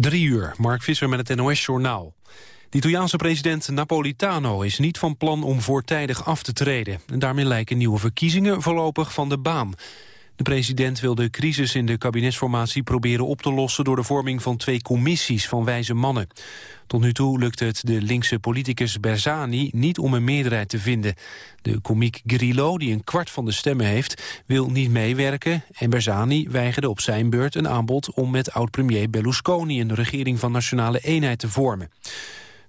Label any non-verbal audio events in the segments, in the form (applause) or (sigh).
Drie uur, Mark Visser met het NOS-journaal. De Italiaanse president Napolitano is niet van plan om voortijdig af te treden. En daarmee lijken nieuwe verkiezingen voorlopig van de baan. De president wil de crisis in de kabinetsformatie proberen op te lossen... door de vorming van twee commissies van wijze mannen. Tot nu toe lukt het de linkse politicus Bersani niet om een meerderheid te vinden. De komiek Grillo, die een kwart van de stemmen heeft, wil niet meewerken... en Bersani weigerde op zijn beurt een aanbod om met oud-premier Berlusconi... een regering van nationale eenheid te vormen.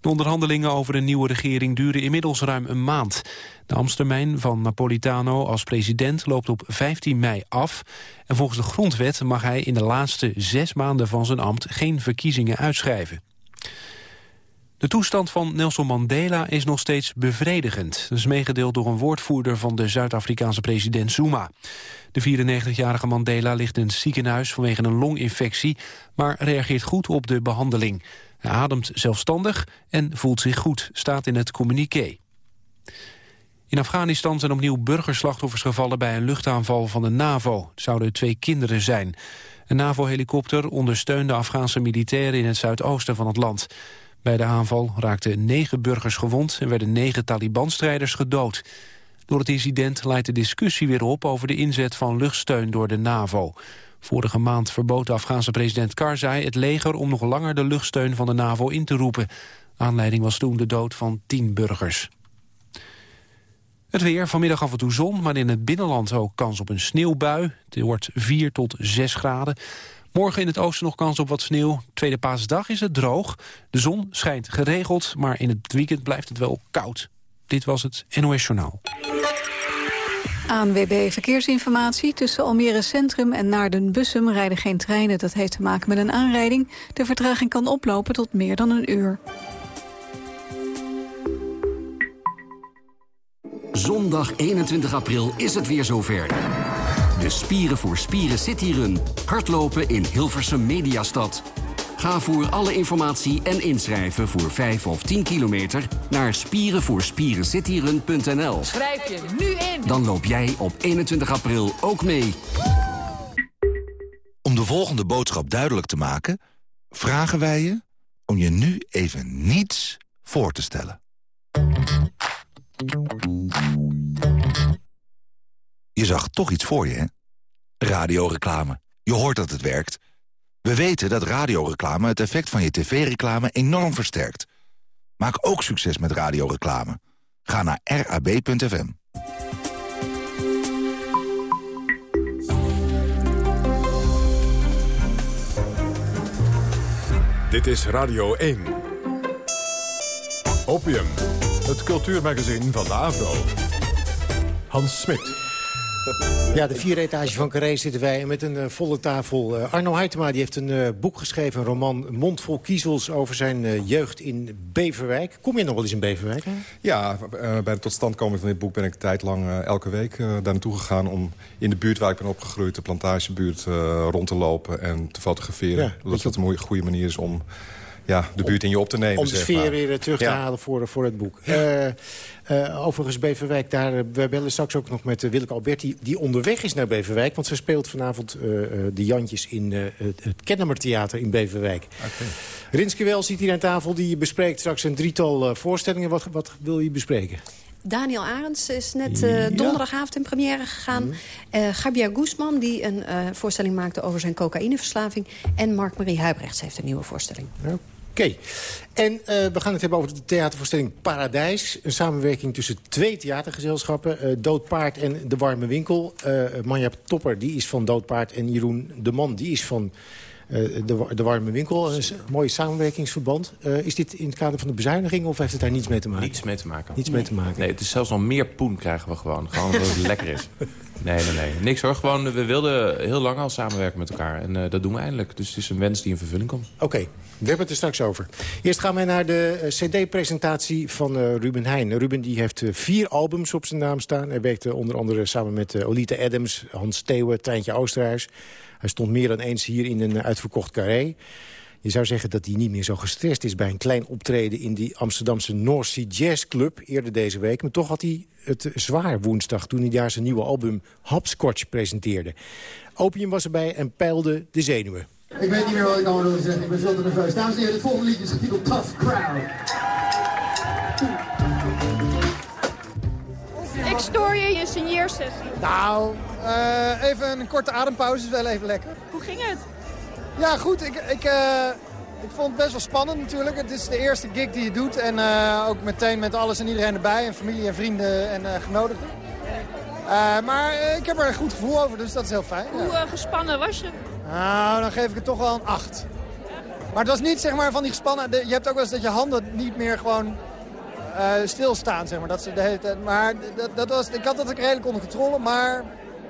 De onderhandelingen over een nieuwe regering duren inmiddels ruim een maand. De ambtstermijn van Napolitano als president loopt op 15 mei af. En volgens de grondwet mag hij in de laatste zes maanden van zijn ambt geen verkiezingen uitschrijven. De toestand van Nelson Mandela is nog steeds bevredigend. Dat is meegedeeld door een woordvoerder van de Zuid-Afrikaanse president Zuma. De 94-jarige Mandela ligt in het ziekenhuis vanwege een longinfectie... maar reageert goed op de behandeling. Hij ademt zelfstandig en voelt zich goed, staat in het communiqué. In Afghanistan zijn opnieuw burgerslachtoffers gevallen bij een luchtaanval van de NAVO. Het zouden twee kinderen zijn. Een NAVO-helikopter ondersteunde Afghaanse militairen in het zuidoosten van het land. Bij de aanval raakten negen burgers gewond en werden negen Taliban-strijders gedood. Door het incident leidt de discussie weer op over de inzet van luchtsteun door de NAVO. Vorige maand verbood de Afghaanse president Karzai het leger om nog langer de luchtsteun van de NAVO in te roepen. Aanleiding was toen de dood van tien burgers. Het weer, vanmiddag af en toe zon, maar in het binnenland ook kans op een sneeuwbui. Het wordt 4 tot 6 graden. Morgen in het oosten nog kans op wat sneeuw. Tweede paasdag is het droog. De zon schijnt geregeld, maar in het weekend blijft het wel koud. Dit was het NOS Journaal. ANWB Verkeersinformatie. Tussen Almere Centrum en Naarden-Bussum rijden geen treinen. Dat heeft te maken met een aanrijding. De vertraging kan oplopen tot meer dan een uur. Zondag 21 april is het weer zover. De Spieren voor Spieren City Run. Hardlopen in Hilversum Mediastad. Ga voor alle informatie en inschrijven voor 5 of 10 kilometer naar spierenvoorspierencityrun.nl. Schrijf je nu in. Dan loop jij op 21 april ook mee. Om de volgende boodschap duidelijk te maken... vragen wij je om je nu even niets voor te stellen. Je zag toch iets voor je, hè? Radioreclame. Je hoort dat het werkt. We weten dat radioreclame het effect van je tv-reclame enorm versterkt. Maak ook succes met radioreclame. Ga naar rab.fm. Dit is Radio 1. Opium, het cultuurmagazin van de AVRO. Hans Smit. (laughs) Ja, de vierde etage van Carré zitten wij met een uh, volle tafel. Uh, Arno Huytema die heeft een uh, boek geschreven, een roman Mondvol Kiezels... over zijn jeugd in Beverwijk. Kom je nog wel eens in Beverwijk? Hè? Ja, bij de totstandkoming van dit boek ben ik een tijd lang elke week daar naartoe gegaan... om in de buurt waar ik ben opgegroeid, de plantagebuurt, rond te lopen en te fotograferen. Ja, dat dat een goede manier is om ja, de buurt in je op te nemen. Om de sfeer weer terug te halen voor, voor het boek. Ja. Uh, overigens, Beverwijk, daar, eh, we bellen straks ook nog met uh, Willeke Alberti... die onderweg is naar Beverwijk, want ze speelt vanavond de Jantjes... in het Kennemer Theater in Beverwijk. Okay. Rinske Wel zit hier aan tafel, die bespreekt straks een drietal voorstellingen. Wat, wat wil je bespreken? Daniel Arends is net uh, donderdagavond in première gegaan. Mm. Uh, Gabriel Guzman, die een uh, voorstelling maakte over zijn cocaïneverslaving. En Mark-Marie Huibrechts heeft een nieuwe voorstelling. Oké. En uh, we gaan het hebben over de theatervoorstelling Paradijs. Een samenwerking tussen twee theatergezelschappen. Uh, Doodpaard en De Warme Winkel. Uh, Manja Topper, die is van Doodpaard. En Jeroen de Man, die is van de, de Warme Winkel. Een mooi samenwerkingsverband. is dit in het kader van de bezuiniging of heeft het daar niets mee te maken? Niets mee te maken. Niets mee te maken. Nee, het is zelfs nog meer poen krijgen we gewoon. Gewoon omdat het (laughs) lekker is. Nee, nee, nee. Niks hoor. Gewoon, we wilden heel lang al samenwerken met elkaar. En dat doen we eindelijk. Dus het is een wens die in vervulling komt. Oké. We hebben het er straks over. Eerst gaan we naar de eh, cd-presentatie van uh, Ruben Heijn. Ruben die heeft uh, vier albums op zijn naam staan. Hij werkte onder andere samen met Olita Adams, Hans Theeuwen, Treintje Oosterhuis. Hij stond meer dan eens hier in een uitverkocht carré. Je zou zeggen dat hij niet meer zo gestrest is bij een klein optreden... in die Amsterdamse North Sea Jazz Club eerder deze week. Maar toch had hij het zwaar woensdag toen hij daar zijn nieuwe album Hopscotch presenteerde. Opium was erbij en peilde de zenuwen. Ik weet niet meer wat ik allemaal wilde zeggen. Ik ben veel te nerveus. Dames en heren, het volgende liedje is getiteld Tough Crowd. Ik stoor je je signeersessie. Nou, uh, even een korte adempauze is wel even lekker. Hoe ging het? Ja, goed. Ik, ik, uh, ik vond het best wel spannend natuurlijk. Het is de eerste gig die je doet. En uh, ook meteen met alles en iedereen erbij. En familie en vrienden en genodigden. maar ik heb er een goed gevoel over, dus dat is heel fijn. Hoe ja. gespannen was je? Nou, dan geef ik het toch wel een 8. Maar het was niet zeg maar van die gespannen... Je hebt ook wel eens dat je handen niet meer gewoon uh, stilstaan, zeg maar. Dat ze de hele tijd, maar dat, dat was, ik had dat ook redelijk onder controle, maar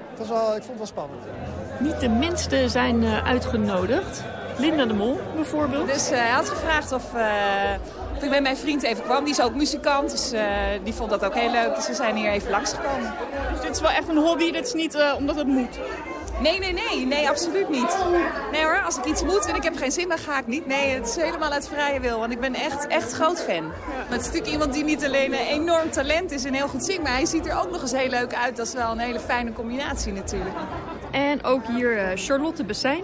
het was wel, ik vond het wel spannend. Niet de minste zijn uh, uitgenodigd. Linda de Mol bijvoorbeeld. Dus uh, hij had gevraagd of, of ik met mijn vriend even kwam. Die is ook muzikant, dus die vond dat ook heel leuk. Dus we zijn hier even langsgekomen. Dus dit is wel echt een hobby, dit is niet omdat het moet? Nee, nee, nee. Nee, absoluut niet. Nee hoor, als ik iets moet en ik heb geen zin, dan ga ik niet. Nee, het is helemaal uit vrije wil, want ik ben echt, echt groot fan. Maar het is natuurlijk iemand die niet alleen een enorm talent is en heel goed zingt... maar hij ziet er ook nog eens heel leuk uit. Dat is wel een hele fijne combinatie natuurlijk. En ook hier uh, Charlotte Bessijn,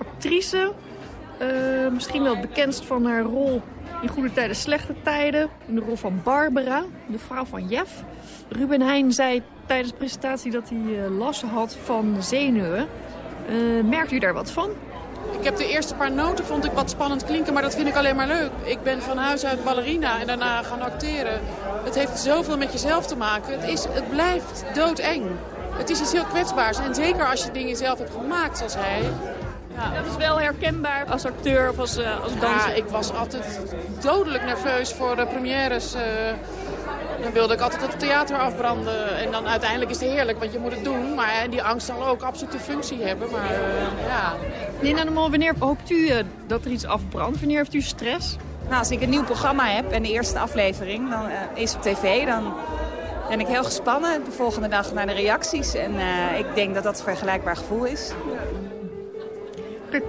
actrice. Uh, misschien wel bekendst van haar rol in Goede Tijden, Slechte Tijden. In de rol van Barbara, de vrouw van Jeff. Ruben Heijn zei tijdens de presentatie dat hij uh, last had van zenuwen. Uh, merkt u daar wat van? Ik heb de eerste paar noten vond ik wat spannend klinken, maar dat vind ik alleen maar leuk. Ik ben van huis uit ballerina en daarna gaan acteren. Het heeft zoveel met jezelf te maken. Het, is, het blijft doodeng. Het is iets heel kwetsbaars. En zeker als je dingen zelf hebt gemaakt, zoals hij. Ja. Dat is wel herkenbaar als acteur of als, uh, als danser. Ja, ik was altijd dodelijk nerveus voor de premières. Uh, dan wilde ik altijd het theater afbranden. En dan uiteindelijk is het heerlijk, want je moet het doen. Maar die angst zal ook absoluut een functie hebben. Maar uh, ja. Nina de Mol, wanneer hoopt u dat er iets afbrandt? Wanneer heeft u stress? Nou, als ik een nieuw programma heb en de eerste aflevering dan, is op tv... dan ben ik heel gespannen de volgende dag naar de reacties. En ik denk dat dat een vergelijkbaar gevoel is.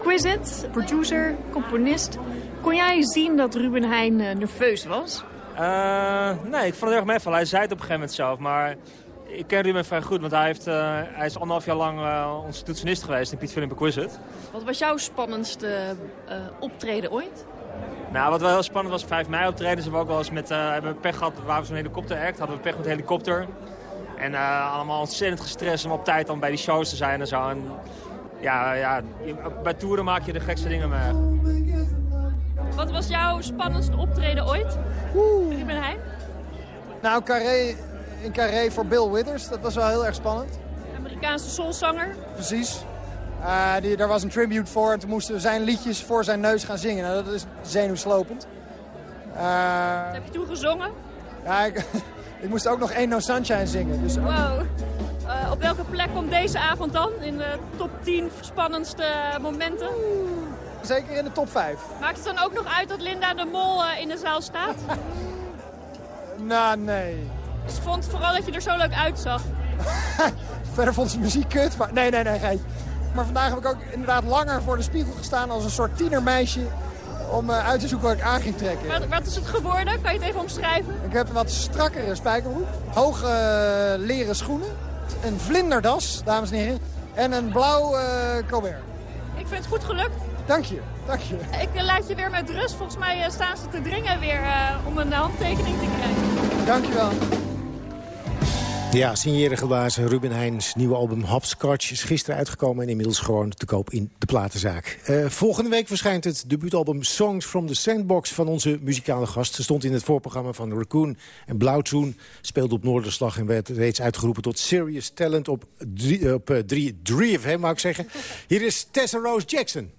Quizet, producer, componist. Kon jij zien dat Ruben Heijn nerveus was? Uh, nee, ik vond het erg meevallen. Hij zei het op een gegeven moment zelf, maar ik ken Ruben vrij goed, want hij, heeft, uh, hij is anderhalf jaar lang uh, onze toetsenist geweest in Piet Philip Quizet. Wat was jouw spannendste optreden ooit? Nou, wat wel heel spannend was, 5 mei optreden. Ze hebben ook wel eens met, hebben we pech gehad, waar we zo'n helikopter act, hadden we pech met helikopter. En allemaal ontzettend gestrest om op tijd dan bij die shows te zijn en zo. En, ja, ja, bij toeren maak je de gekste dingen mee. Wat was jouw spannendste optreden ooit? Ruben Heijn? Nou, Carré, in Carré voor Bill Withers. Dat was wel heel erg spannend. Amerikaanse soulzanger. Precies. Uh, die, daar was een tribute voor. En toen moesten we zijn liedjes voor zijn neus gaan zingen. Nou, dat is zenuwslopend. Uh, heb je toen gezongen? Ja, ik, (laughs) ik, moest ook nog Ain't No Sunshine zingen. Dus wow. Uh, op welke plek komt deze avond dan? In de top 10 spannendste momenten? Zeker in de top 5. Maakt het dan ook nog uit dat Linda de Mol uh, in de zaal staat? (laughs) nou, nee. Ze vond vooral dat je er zo leuk uitzag. (laughs) Verder vond ze muziek kut, maar nee, nee, nee, geen. Maar vandaag heb ik ook inderdaad langer voor de spiegel gestaan als een soort tienermeisje om uh, uit te zoeken wat ik aan ging trekken. Wat, wat, is het geworden? Kan je het even omschrijven? Ik heb een wat strakkere spijkerbroek, hoge uh, leren schoenen, een vlinderdas, dames en heren, en een blauw uh, Colbert. Ik vind het goed gelukt. Dank je, dank je. Ik laat je weer met rust. Volgens mij staan ze te dringen weer uh, om een handtekening te krijgen. Dank je wel. Ja, signeren gebazen Ruben Heijns nieuwe album Hopscotch is gisteren uitgekomen... en inmiddels gewoon te koop in de platenzaak. Uh, volgende week verschijnt het debuutalbum Songs from the Sandbox... van onze muzikale gast. Ze stond in het voorprogramma van Raccoon en Blauwtsoen. Speelde op Noorderslag en werd reeds uitgeroepen tot Serious Talent... op 3 op, uh, 3FM, wou ik zeggen. Hier is Tessa Rose Jackson.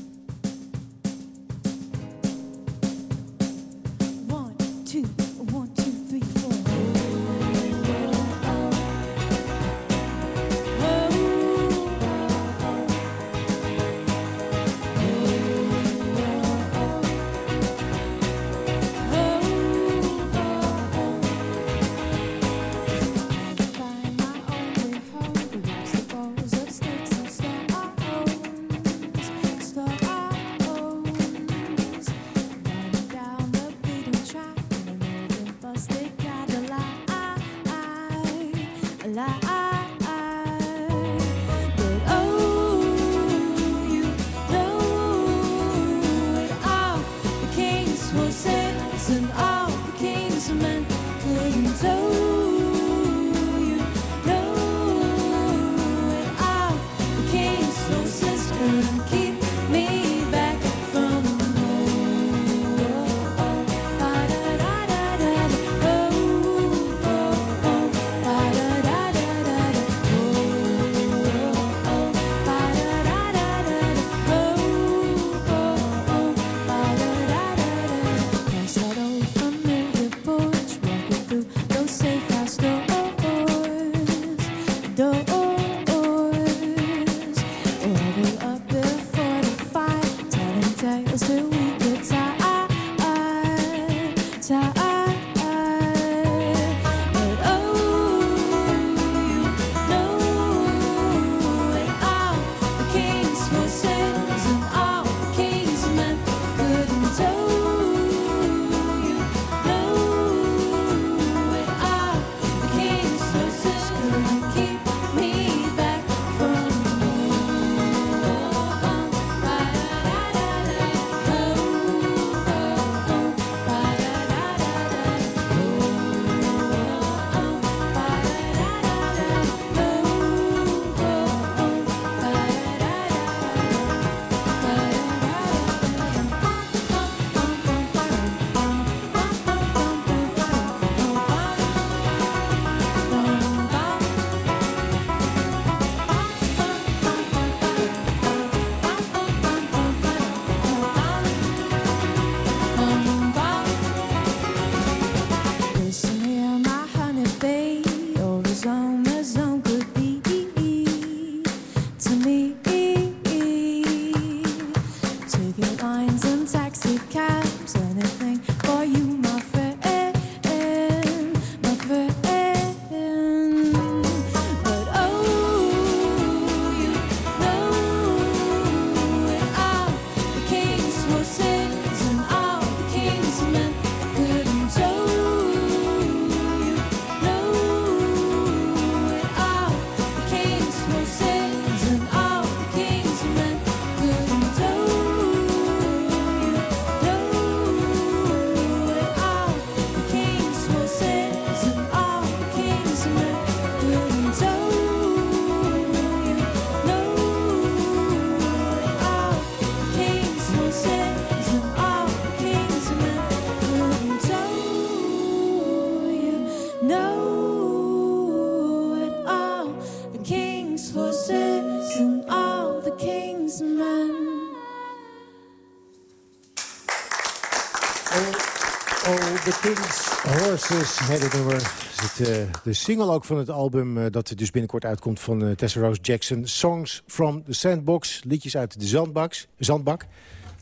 King's Horses, heet het nummer. Is het, eh, de single ook van het album eh, dat dus binnenkort uitkomt van eh, Tessa Rose Jackson. Songs from the Sandbox, liedjes uit de zandbaks, zandbak,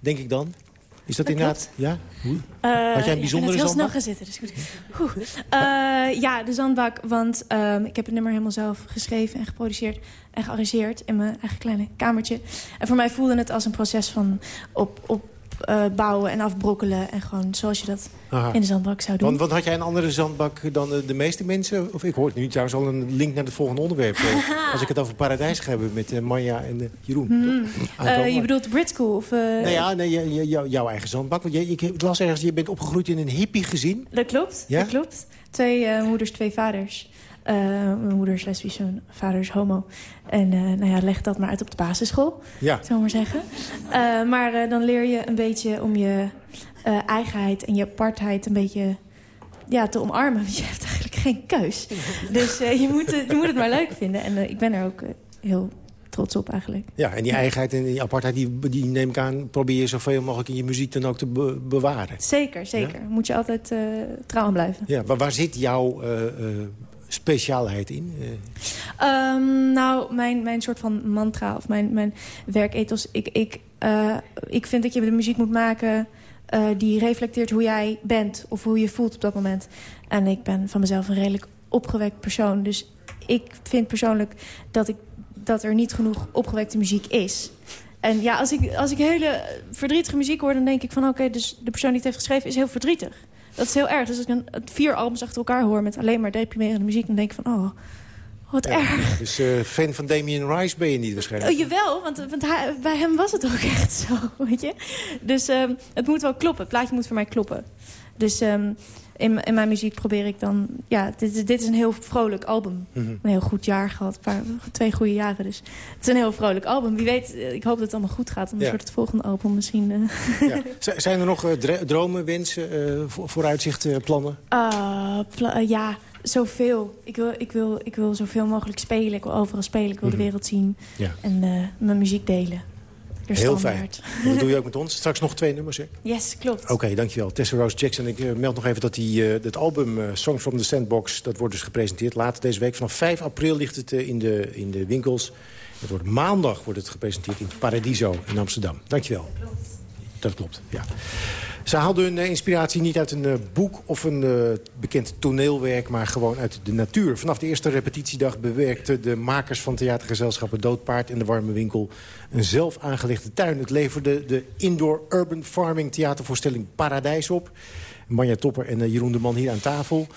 denk ik dan. Is dat, Dat inderdaad? Ja? Hoe? Eh, Had jij een bijzondere Ik ben heel snel zandbak? gaan zitten, dus goed. Ja, de zandbak, want ehm, ik heb het nummer helemaal zelf geschreven en geproduceerd en gearrangeerd in mijn eigen kleine kamertje. En voor mij voelde het als een proces van op, op bouwen en afbrokkelen en gewoon zoals je dat Aha. in de zandbak zou doen. Want, want had jij een andere zandbak dan eh, de meeste mensen? Of ik hoor nu trouwens al een link naar het volgende onderwerp. eh, (laughs) als ik het over paradijs ga hebben met eh, Manja en Jeroen. Hmm. je bedoelt de Brit School? Of, eh, Nou ja, nee, jou- jouw eigen zandbak. Want je, ik las ergens, je bent opgegroeid in een hippie gezin. Dat klopt, Ja? dat klopt. Twee moeders, twee vaders. Eh, mijn moeder is lesbisch, mijn vader is homo. En eh, nou ja, leg dat maar uit op de basisschool, Ja. zou ik maar zeggen. Eh, maar dan leer je een beetje om je eigenheid en je apartheid een beetje ja, te omarmen. (laughs) Want je hebt eigenlijk geen keus. Dus je, moet het, je moet het maar leuk vinden. En ik ben er ook heel trots op eigenlijk. Ja, en die eigenheid en die apartheid, die, die neem ik aan... probeer je zoveel mogelijk in je muziek dan ook te be- bewaren. Zeker, zeker. Moet je altijd trouw aan blijven. Ja, maar waar zit jouw speciaalheid in? Eh, Ehm, nou, mijn, mijn soort van mantra of mijn, mijn werkethos. Ik, ik, eh, ik vind dat je de muziek moet maken eh, die reflecteert hoe jij bent. Of hoe je voelt op dat moment. En ik ben van mezelf een redelijk opgewekt persoon. Dus ik vind persoonlijk dat, ik, dat er niet genoeg opgewekte muziek is. En ja, als ik, als ik hele verdrietige muziek hoor... dan denk ik van oké, dus de persoon die het heeft geschreven is heel verdrietig. Dat is heel erg. Dus als ik een, vier albums achter elkaar hoor met alleen maar deprimerende muziek... dan denk ik van oh, wat erg. dus eh, fan van Damien Rice ben je niet waarschijnlijk. Oh, jawel, want, want hij- bij hem was het ook (laughs) echt zo, weet je. Dus ehm, het moet wel kloppen. Het plaatje moet voor mij kloppen. Dus ehm, in, in mijn muziek probeer ik dan... Ja, dit, is- dit is een heel vrolijk album. Mhm. Een heel goed jaar gehad. Een paar, twee goede jaren dus. Het is een heel vrolijk album. Wie weet, eh, ik hoop dat het allemaal goed gaat. Anders Ja. wordt het volgende album misschien... eh, Ja. Zijn er nog eh, dromen, wensen, voor, vooruitzichten, plannen? Ah, pla- ja, zoveel. Ik wil, ik, wil, ik wil zoveel mogelijk spelen. Ik wil overal spelen. Ik wil Mhm. de wereld zien. Ja. En mijn muziek delen. Heel fijn. Dat doe je ook met ons. Straks nog twee nummers, hè? Yes, klopt. Oké, dankjewel. Tessa Rose Jackson. Ik eh, meld nog even dat die, eh, het album eh, Songs from the Sandbox... dat wordt dus gepresenteerd later deze week. Vanaf 5 april ligt het in, de, in de winkels. Het wordt maandag wordt het gepresenteerd in Paradiso in Amsterdam. Dankjewel. Dat klopt, ja. Ze haalden hun eh, inspiratie niet uit een eh, boek of een eh, bekend toneelwerk... maar gewoon uit de natuur. Vanaf de eerste repetitiedag bewerkten de makers van theatergezelschappen... Doodpaard in de Warme Winkel een zelf aangelegde tuin. Het leverde de Indoor Urban Farming theatervoorstelling Paradijs op... Manja Topper en Jeroen de Man hier aan tafel.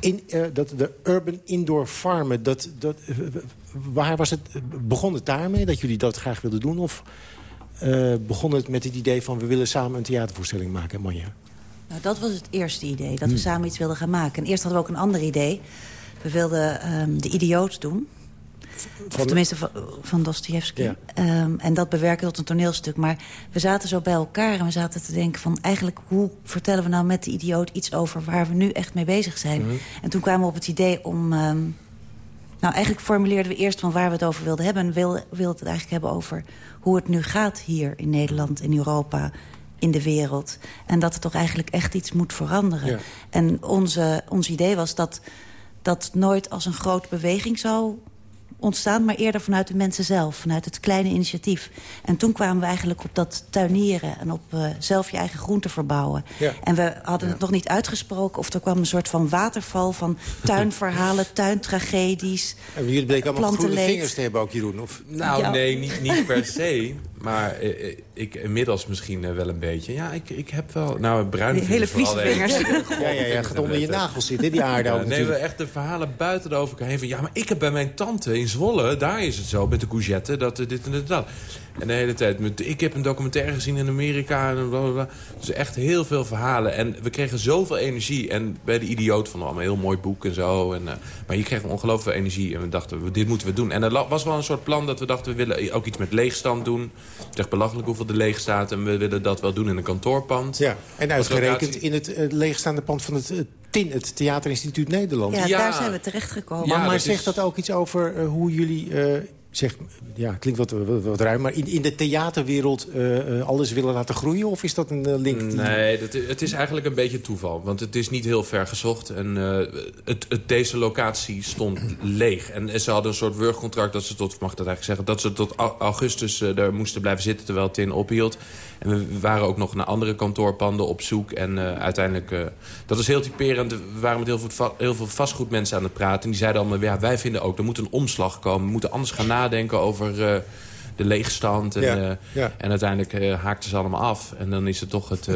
In, dat, de urban indoor farmen, dat, dat, waar was het, begon het daarmee dat jullie dat graag wilden doen? Of begon het met het idee van we willen samen een theatervoorstelling maken, Manja? Nou, dat was het eerste idee, dat we samen iets wilden gaan maken. En eerst hadden we ook een ander idee. We wilden um, de idioot doen. Van, of tenminste van, van Dostoevsky. Ja. Um, en dat bewerken tot een toneelstuk. Maar we zaten zo bij elkaar en we zaten te denken van... eigenlijk hoe vertellen we nou met de idioot iets over waar we nu echt mee bezig zijn? Mm -hmm. En toen kwamen we op het idee om... Um, nou, eigenlijk formuleerden we eerst van waar we het over wilden hebben. En we wilden, wilden het eigenlijk hebben over hoe het nu gaat hier in Nederland, in Europa in de wereld. En dat er toch eigenlijk echt iets moet veranderen. Ja. En onze, ons idee was dat dat nooit als een grote beweging zou ontstaan, maar eerder vanuit de mensen zelf. Vanuit het kleine initiatief. En toen kwamen we eigenlijk op dat tuinieren... en op uh, zelf je eigen groenten verbouwen. Ja. En we hadden ja. het nog niet uitgesproken... of er kwam een soort van waterval van tuinverhalen, (laughs) tuintragedies. En jullie bleken allemaal groene vingers te hebben ook, Jeroen? Of? Nou, ja. nee, niet, niet per se. Maar uh, ik inmiddels misschien uh, wel een beetje. Ja, ik, ik heb wel... Nou, bruine die hele vieze vingers. (laughs) ja, ja, ja, gaat onder je nagels zitten, die aarde. Ja, nee, we echt de verhalen buiten de overkant heen van... ja, maar ik heb bij mijn tante in Zwolle, daar is het zo, met de courgette, dat dit en dat. En de hele tijd, met, ik heb een documentaire gezien in Amerika. En blablabla. Dus echt heel veel verhalen. En we kregen zoveel energie. En bij de idioot vonden we allemaal een heel mooi boek en zo. En, uh, maar je kreeg ongelooflijk veel energie. En we dachten, dit moeten we doen. En er was wel een soort plan dat we dachten, we willen ook iets met leegstand doen. Het is echt belachelijk hoeveel er leeg staat. En we willen dat wel doen in een kantoorpand. Ja, en uitgerekend in het uh, leegstaande pand van het... Uh, TIN, het Theaterinstituut Nederland. Ja, ja. daar zijn we terechtgekomen. Ja, maar maar zegt is... dat ook iets over uh, hoe jullie... Uh, zeg, ja, klinkt wat, wat, ruim, maar in, in de theaterwereld uh, alles willen laten groeien? Of is dat een link? Die... Nee, dat, het is eigenlijk een beetje toeval. Want het is niet heel ver gezocht. En het, deze locatie stond (clears throat) leeg. En ze hadden een soort wurgcontract dat ze tot, mag dat eigenlijk zeggen, dat ze tot augustus er moesten blijven zitten terwijl het in ophield. En we waren ook nog naar andere kantoorpanden op zoek. En uh, uiteindelijk, uh, dat is heel typerend. We waren met heel veel, heel veel vastgoedmensen aan het praten. En die zeiden allemaal, ja, wij vinden ook, er moet een omslag komen. We moeten anders gaan nadenken over uh, de leegstand. En, ja, ja. en uiteindelijk haakten ze allemaal af. En dan is het toch het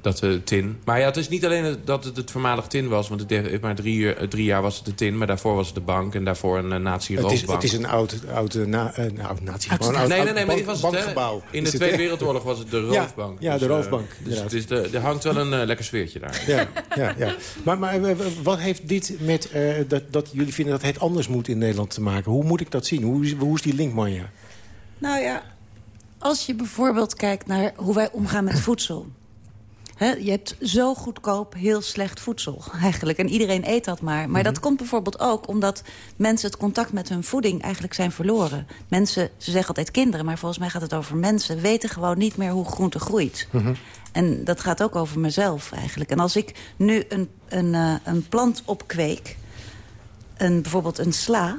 dat we tin. Maar ja, het is niet alleen dat het het voormalig tin was. Want het heeft maar drie, uur, drie jaar was het de tin. Maar daarvoor was het de bank. En daarvoor een uh, nazi-roofbank. Het, het is een oud, oud, na, uh, oud nazi oud, oud, Nee, nee, nee. Maar dit was bankgebouw. Het, in de Tweede Wereldoorlog was het de roofbank. Ja, ja de roofbank. Dus, uh, dus het is de, er hangt wel een uh, lekker sfeertje daar. Ja, ja, ja. Maar, maar wat heeft dit met dat, dat jullie vinden dat het anders moet in Nederland te maken? Hoe moet ik dat zien? Hoe, hoe is die link, Manja? Nou ja, als je bijvoorbeeld kijkt naar hoe wij omgaan met voedsel... He, je hebt zo goedkoop heel slecht voedsel eigenlijk. En iedereen eet dat maar. Maar mm -hmm. dat komt bijvoorbeeld ook omdat mensen het contact met hun voeding eigenlijk zijn verloren. Mensen, ze zeggen altijd kinderen, maar volgens mij gaat het over mensen... weten gewoon niet meer hoe groente groeit. Mm -hmm. En dat gaat ook over mezelf eigenlijk. En als ik nu een, een, uh, een plant opkweek, een, bijvoorbeeld een sla...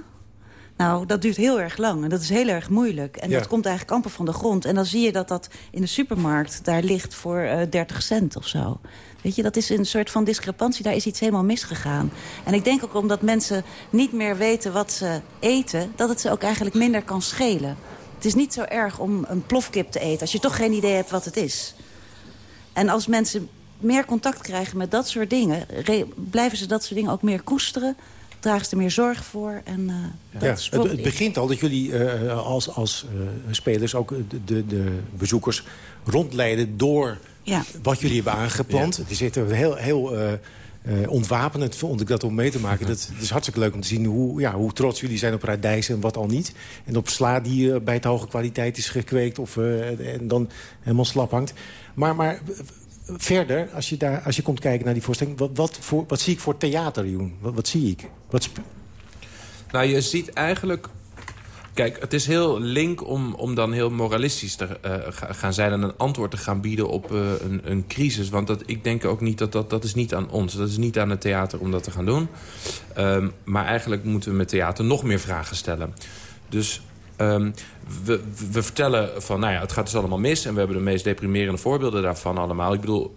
Nou, dat duurt heel erg lang en dat is heel erg moeilijk. En ja. dat komt eigenlijk amper van de grond. En dan zie je dat dat in de supermarkt daar ligt voor uh, 30 cent of zo. Weet je, dat is een soort van discrepantie. Daar is iets helemaal misgegaan. En ik denk ook omdat mensen niet meer weten wat ze eten... dat het ze ook eigenlijk minder kan schelen. Het is niet zo erg om een plofkip te eten... als je toch geen idee hebt wat het is. En als mensen meer contact krijgen met dat soort dingen... blijven ze dat soort dingen ook meer koesteren dragen ze er meer zorg voor. En, uh, ja. Dat ja, het, het, begint al dat jullie uh, als, als uh, spelers ook de, de, de, bezoekers rondleiden door ja. wat jullie hebben aangeplant. Ja. Het is heel, heel ontwapenend, vond ik dat om mee te maken. Dat, het is hartstikke leuk om te zien hoe, ja, hoe trots jullie zijn op radijzen en wat al niet. En op sla die bij het hoge kwaliteit is gekweekt of en dan helemaal slap hangt. Maar, maar verder, als je, daar, als je komt kijken naar die voorstelling... wat, wat, voor, wat zie ik voor theater, Joen? Wat, zie ik? Wat nou, je ziet eigenlijk... Kijk, het is heel link om, om dan heel moralistisch te uh, gaan zijn... en een antwoord te gaan bieden op uh, een, een crisis. Want dat, ik denk ook niet dat, dat dat is niet aan ons. Dat is niet aan het theater om dat te gaan doen. Um, maar eigenlijk moeten we met theater nog meer vragen stellen. Dus Ehm, we, we vertellen van, nou ja, het gaat dus allemaal mis... en we hebben de meest deprimerende voorbeelden daarvan allemaal. Ik bedoel,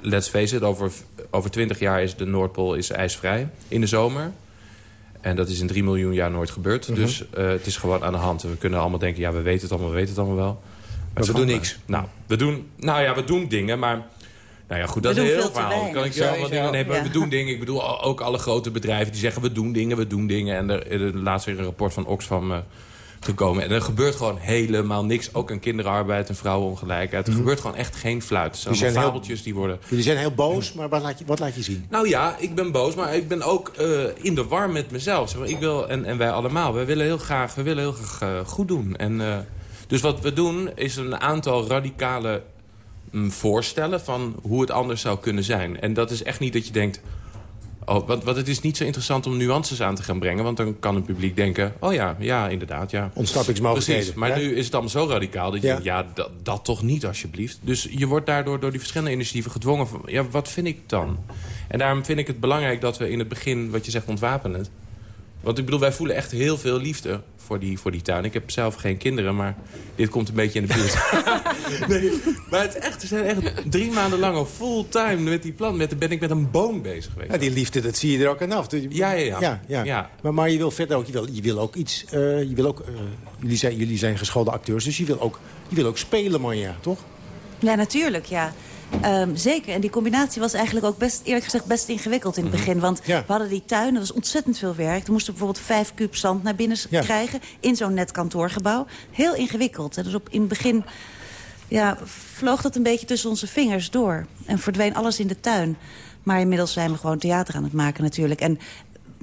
let's face it, over, over 20 jaar is de Noordpool is ijsvrij in de zomer. En dat is in 3 miljoen jaar nooit gebeurd. Mhm. Dus uh, het is gewoon aan de hand. We kunnen allemaal denken, ja, we weten het allemaal, we weten het allemaal wel. Maar we doen niks. Nou, we doen, nou ja, we doen dingen, maar... Nou ja, goed, dat We is een doen heel verhaal. Kan ik je weinig. allemaal dingen nemen? Ja. We doen dingen. Ik bedoel, ook alle grote bedrijven die zeggen... we doen dingen, we doen dingen. En er, er laatst weer een rapport van Oxfam gekomen. En er gebeurt gewoon helemaal niks. Ook aan kinderarbeid en vrouwenongelijkheid. Er gebeurt gewoon echt geen fluit. Het zijn heel- fabeltjes die worden... Jullie zijn heel boos, maar wat laat je, wat laat je zien? Nou ja, ik ben boos, maar ik ben ook eh, in de war met mezelf. Zeg maar, ik wil, en, en wij allemaal, wij willen heel graag, we willen heel graag eh, goed doen. En, eh, dus wat we doen is een aantal radicale mm, voorstellen... van hoe het anders zou kunnen zijn. En dat is echt niet dat je denkt... Oh, want, want het is niet zo interessant om nuances aan te gaan brengen... want dan kan het publiek denken, oh ja, ja, inderdaad, ja. Ontsnappingsmogelijkheden, Precies, maar hè? nu is het allemaal zo radicaal dat je Ja. denkt, ja, dat, dat toch niet alsjeblieft. Dus je wordt daardoor door die verschillende initiatieven gedwongen van, ja, wat vind ik dan? En daarom vind ik het belangrijk dat we in het begin, wat je zegt, ontwapenen. Want ik bedoel, wij voelen echt heel veel liefde voor die, voor die tuin. Ik heb zelf geen kinderen, maar dit komt een beetje in de buurt. (laughs) nee, maar het is echt, we zijn echt drie maanden lang al fulltime met die plant. Met, ben ik met een boom bezig geweest. Ja, die liefde, dat zie je er ook aan af. Ja, ja, ja. ja, ja. Ja. Maar, maar je wil verder ook, je wil, je wil ook iets... eh, je wil ook, eh, jullie, zijn, jullie zijn geschoolde acteurs, dus je wil ook, je wil ook spelen, Manja, toch? Ja, natuurlijk, ja. Ehm, zeker. En die combinatie was eigenlijk ook best, eerlijk gezegd, best ingewikkeld in het begin. Want we hadden die tuin, dat was ontzettend veel werk. We moesten bijvoorbeeld vijf kuub zand naar binnen Ja. krijgen in zo'n net kantoorgebouw. Heel ingewikkeld. hè. Dus op, in het begin ja, vloog dat een beetje tussen onze vingers door. En verdween alles in de tuin. Maar inmiddels zijn we gewoon theater aan het maken natuurlijk. En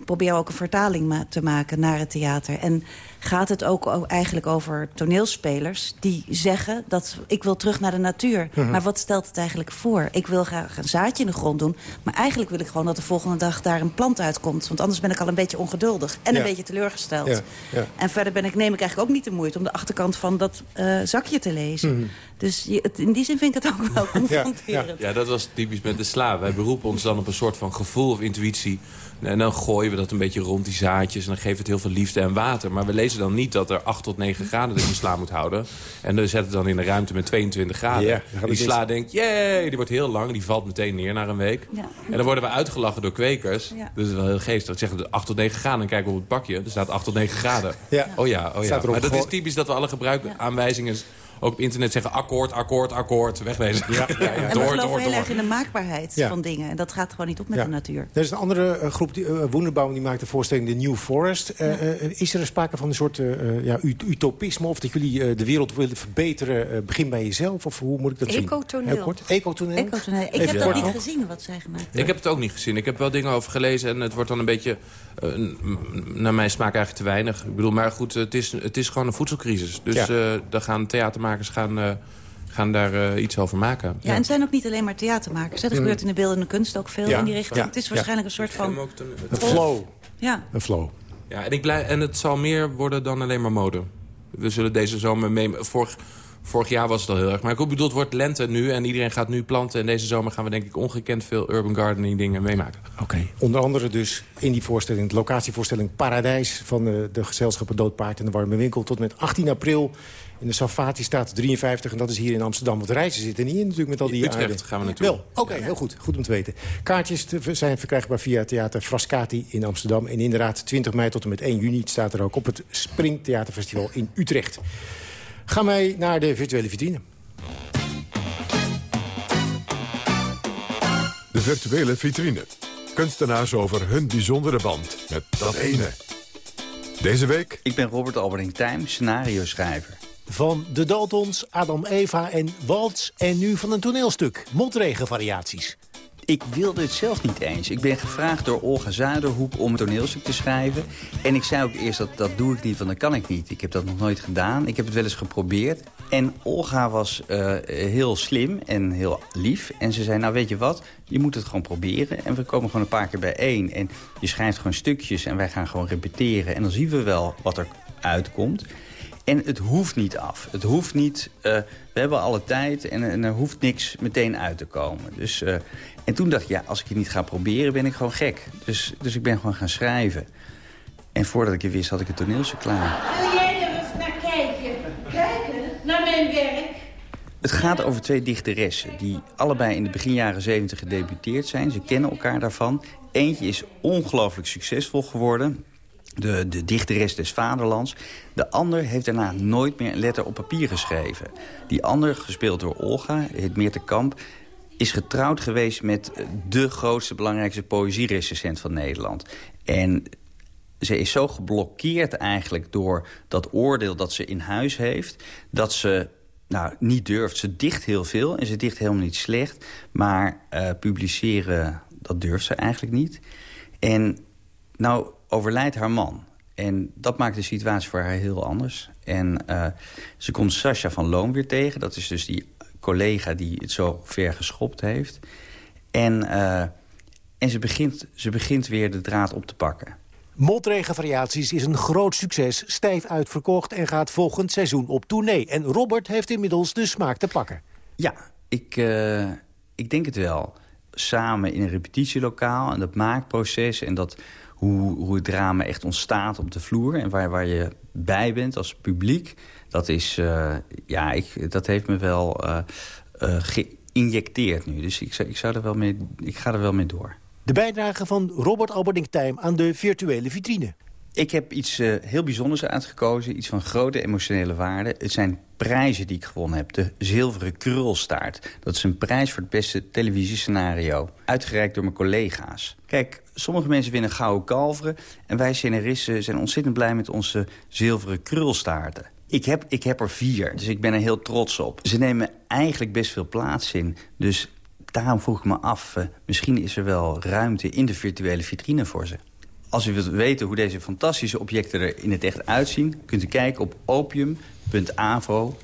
proberen ook een vertaling ma- te maken naar het theater. En gaat het ook eigenlijk over toneelspelers die zeggen... dat ik wil terug naar de natuur. Mhm. Maar wat stelt het eigenlijk voor? Ik wil graag een zaadje in de grond doen. Maar eigenlijk wil ik gewoon dat de volgende dag daar een plant uitkomt. Want anders ben ik al een beetje ongeduldig. En Ja. een beetje teleurgesteld. Ja, ja. En verder ben ik, neem ik eigenlijk ook niet de moeite... om de achterkant van dat eh, zakje te lezen. Mhm. Dus je, het- in die zin vind ik het ook wel confronterend. Ja, dat was typisch met de sla. Wij beroepen ons dan op een soort van gevoel of intuïtie. En dan gooien we dat een beetje rond, die zaadjes. En dan geven we het heel veel liefde en water. Maar we lezen dan niet dat er 8 tot 9 graden dat je sla moet houden. En dan zetten we dan in een ruimte met 22 graden. Ja, die het sla denkt, jee, die wordt heel lang. Die valt meteen neer na een week. Ja. En dan worden we uitgelachen door kwekers. Ja. Dus dat is wel heel geestig. Zeggen we 8 tot 9 graden. En kijken we op het bakje. Er staat 8 tot 9 graden. Ja. Oh ja, oh ja. Staat erop Maar dat is typisch dat we alle gebruikaanwijzingen... ook op internet zeggen akkoord, akkoord, akkoord. Wegwezen. Ja, ja, ja. En we Door, geloven door, heel erg door. in de maakbaarheid Ja. van dingen. En dat gaat gewoon niet op met Ja. de natuur. Er is een andere eh, groep, die, uh, die maakt de voorstelling The New Forest. Eh, is er sprake van een soort ja, ut- utopisme... of dat jullie de wereld willen verbeteren? begin bij jezelf? Of hoe moet ik dat zien? Ecotoneel. Heel kort. Ecotoneel? Ecotoneel. Ik Even heb dat niet gezien wat zij gemaakt Ik heb het ook niet gezien. Ik heb wel dingen over gelezen en het wordt dan een beetje... eh, naar mijn smaak eigenlijk te weinig. Ik bedoel, maar goed, het is, het is gewoon een voedselcrisis. Dus Ja. eh, daar gaan theatermakers gaan, eh, gaan daar iets over maken. Ja, en het zijn ook niet alleen maar theatermakers. hè. Dat Mm. gebeurt in de beeldende kunst ook veel Ja. in die richting. Ja. Het is Ja. waarschijnlijk een soort van... Een flow. Ja. Een flow. Ja, en, ik blij, en het zal meer worden dan alleen maar mode. We zullen deze zomer mee... Vorig, vorig jaar was het al heel erg. Maar ik bedoel, het wordt lente nu en iedereen gaat nu planten. En deze zomer gaan we denk ik ongekend veel urban gardening dingen meemaken. Oké. Onder andere dus in die voorstelling, de locatievoorstelling Paradijs... van eh, de gezelschappen Doodpaard en de Warme Winkel... tot met 18 april in de Safati staat 53. En dat is hier in Amsterdam. Want reizen zitten niet in natuurlijk met al die Utrecht aarde. gaan we naartoe. Wel, oké, heel goed. Goed om te weten. Kaartjes te- zijn verkrijgbaar via Theater Frascati in Amsterdam. En inderdaad 20 mei tot en met 1 juni staat er ook op het Spring Theaterfestival in Utrecht. Gaan wij naar de virtuele vitrine. De virtuele vitrine. Kunstenaars over hun bijzondere band met dat ene. Deze week... Ik ben Robert Alberding Tijm, scenario schrijver. Van de Daltons, Adam Eva en Waltz. En nu van een toneelstuk. Mondregenvariaties. Ik wilde het zelf niet eens. Ik ben gevraagd door Olga Zuiderhoek om een toneelstuk te schrijven. En ik zei ook eerst dat dat doe ik niet, want dat kan ik niet. Ik heb dat nog nooit gedaan. Ik heb het wel eens geprobeerd. En Olga was eh, heel slim en heel lief. En ze zei, nou weet je wat, je moet het gewoon proberen. En we komen gewoon een paar keer bijeen. En je schrijft gewoon stukjes en wij gaan gewoon repeteren. En dan zien we wel wat er uitkomt. En het hoeft niet af. Het hoeft niet, eh, we hebben alle tijd en, er hoeft niks meteen uit te komen. Dus, eh, en toen dacht ik, ja, als ik het niet ga proberen ben ik gewoon gek. Dus, dus ik ben gewoon gaan schrijven. En voordat ik je wist had ik het toneelstuk klaar. Wil jij er eens naar kijken? Kijken? Naar mijn werk? Het gaat over twee dichteressen die allebei in de beginjaren 70 gedebuteerd zijn. Ze kennen elkaar daarvan. Eentje is ongelooflijk succesvol geworden. De, de dichteres des vaderlands. De ander heeft daarna nooit meer een letter op papier geschreven. Die ander, gespeeld door Olga, het Meerte Kamp is getrouwd geweest met de grootste, belangrijkste poëzierecensent van Nederland. En ze is zo geblokkeerd eigenlijk door dat oordeel dat ze in huis heeft... dat ze nou, niet durft. Ze dicht heel veel en ze dicht helemaal niet slecht. Maar uh, publiceren, dat durft ze eigenlijk niet. En nou overlijdt haar man. En dat maakt de situatie voor haar heel anders. En uh, ze komt Sascha van Loon weer tegen. Dat is dus die collega die het zo ver geschopt heeft. En, uh, en ze, begint, ze begint weer de draad op te pakken. Moldregenvariaties is een groot succes, stijf uitverkocht... en gaat volgend seizoen op tournee. En Robert heeft inmiddels de smaak te pakken. Ja, ik, uh, ik denk het wel. Samen in een repetitielokaal en dat maakproces... en dat, hoe, het drama echt ontstaat op de vloer... en waar, waar je bij bent als publiek... dat, is, uh, ja, ik, dat heeft me wel uh, geïnjecteerd nu. Dus ik, ik, zou er wel mee, ik ga er wel mee door. De bijdrage van Robert Alberding Tijm aan de virtuele vitrine. Ik heb iets uh, heel bijzonders uitgekozen. Iets van grote emotionele waarde. Het zijn prijzen die ik gewonnen heb. De Zilveren Krulstaart. Dat is een prijs voor het beste televisiescenario. Uitgereikt door mijn collega's. Kijk, sommige mensen winnen gouden kalveren. En wij scenaristen zijn ontzettend blij met onze Zilveren Krulstaarten. Ik heb, ik heb er vier, dus ik ben er heel trots op. Ze nemen eigenlijk best veel plaats in. Dus daarom vroeg ik me af, uh, misschien is er wel ruimte in de virtuele vitrine voor ze. Als u wilt weten hoe deze fantastische objecten er in het echt uitzien... kunt u kijken op opium.avo.nl.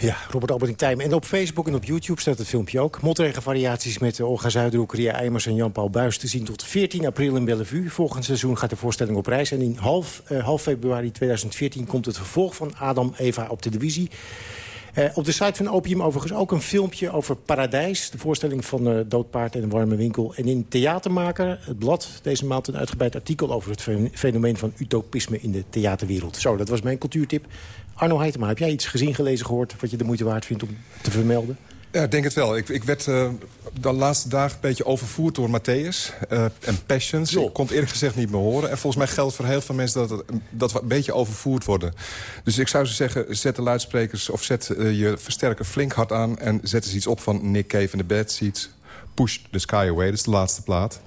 Ja, Robert Alberding Tijm. En op Facebook en op YouTube staat het filmpje ook. Motregenvariaties met Olga Zuiderhoek, Ria Eimers en Jan-Paul Buis... te zien tot 14 april in Bellevue. Volgend seizoen gaat de voorstelling op reis. En in half, uh, half februari 2014 komt het vervolg van Adam Eva op televisie... Uh, op de site van Opium overigens ook een filmpje over Paradijs. De voorstelling van uh, Doodpaard en een warme winkel. En in Theatermaker, het blad, deze maand een uitgebreid artikel... over het fenomeen van utopisme in de theaterwereld. Zo, dat was mijn cultuurtip. Arno Heitema, heb jij iets gezien, gelezen, gehoord... wat je de moeite waard vindt om te vermelden? Ja, ik denk het wel. Ik, ik werd uh, de laatste dagen een beetje overvoerd door Matthäus uh, en Passions. Ik kon het eerlijk gezegd niet meer horen. En volgens mij geldt voor heel veel mensen dat, het, dat we een beetje overvoerd worden. Dus ik zou ze zeggen, zet de luidsprekers of zet uh, je versterker flink hard aan... en zet eens iets op van Nick Cave in de Bad Seats. Push the Sky Away, dat is de laatste plaat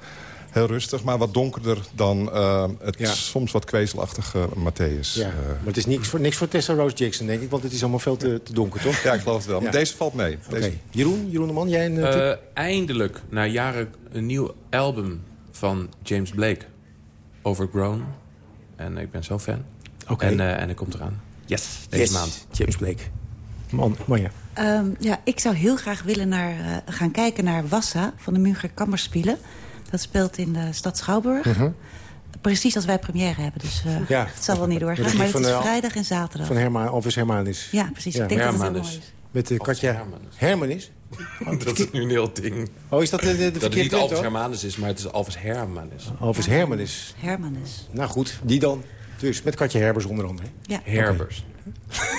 heel rustig, maar wat donkerder dan uh, het ja. soms wat kwezelachtige Matthäus. Ja, maar het is niks voor, niks voor Tessa Rose Jackson, denk ik, want het is allemaal veel te, te donker, toch? Ja, ik geloof het wel. Ja. Maar deze valt mee. Deze... Okay. Jeroen, Jeroen de Man, jij een uh, Eindelijk, na jaren, een nieuw album van James Blake. Overgrown. En ik ben zo fan. Okay. En, uh, en hij komt eraan. Yes, deze yes. maand. James Blake. Man, Manja. Um, ja, ik zou heel graag willen naar, uh, gaan kijken naar Wassa van de Müncher Kammerspielen. Dat speelt in de stad Schouwburg. Mhm. Uh -huh. Precies als wij première hebben, dus uh, ja. het zal wel niet doorgaan. Maar het is vrijdag en zaterdag. Van Herma, Alvis Hermanis. Ja, precies. Ja. Ik denk Hermanus. dat het heel mooi is. Met de Katja Hermanis? Oh, (laughs) dat is nu een heel ding. Oh, is dat de, de, de Dat het niet Alvis Hermanus is, maar het is Alvis Hermanis. Alvis Hermanis. Hermanis. Nou goed, die dan. Dus met Katja Herbers onder andere. Ja. Herbers. Okay.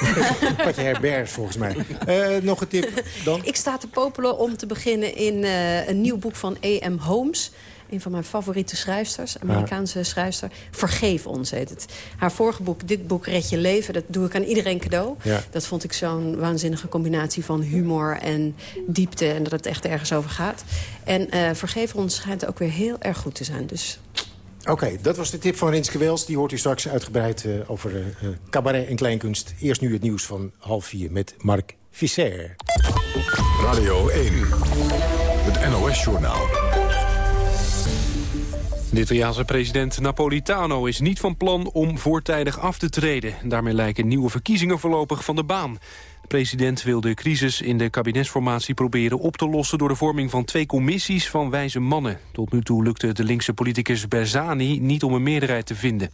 (laughs) Katja Herbers, volgens mij. Uh, nog een tip dan? Ik sta te popelen om te beginnen in uh, een nieuw boek van E.M. Holmes een van mijn favoriete schrijfsters, Amerikaanse ah. schrijfster. Vergeef ons heet het. Haar vorige boek, dit boek Red je leven, dat doe ik aan iedereen cadeau. Ja. Dat vond ik zo'n waanzinnige combinatie van humor en diepte... en dat het echt ergens over gaat. En uh, Vergeef ons schijnt ook weer heel erg goed te zijn. Dus Oké, okay, dat was de tip van Rinske Wels. Die hoort u straks uitgebreid uh, over uh, cabaret en kleinkunst. Eerst nu het nieuws van half vier met Mark Visser. Radio 1, het NOS-journaal. De Italiaanse president Napolitano is niet van plan om voortijdig af te treden. Daarmee lijken nieuwe verkiezingen voorlopig van de baan. De president wil de crisis in de kabinetsformatie proberen op te lossen... door de vorming van twee commissies van wijze mannen. Tot nu toe lukte de linkse politicus Bersani niet om een meerderheid te vinden.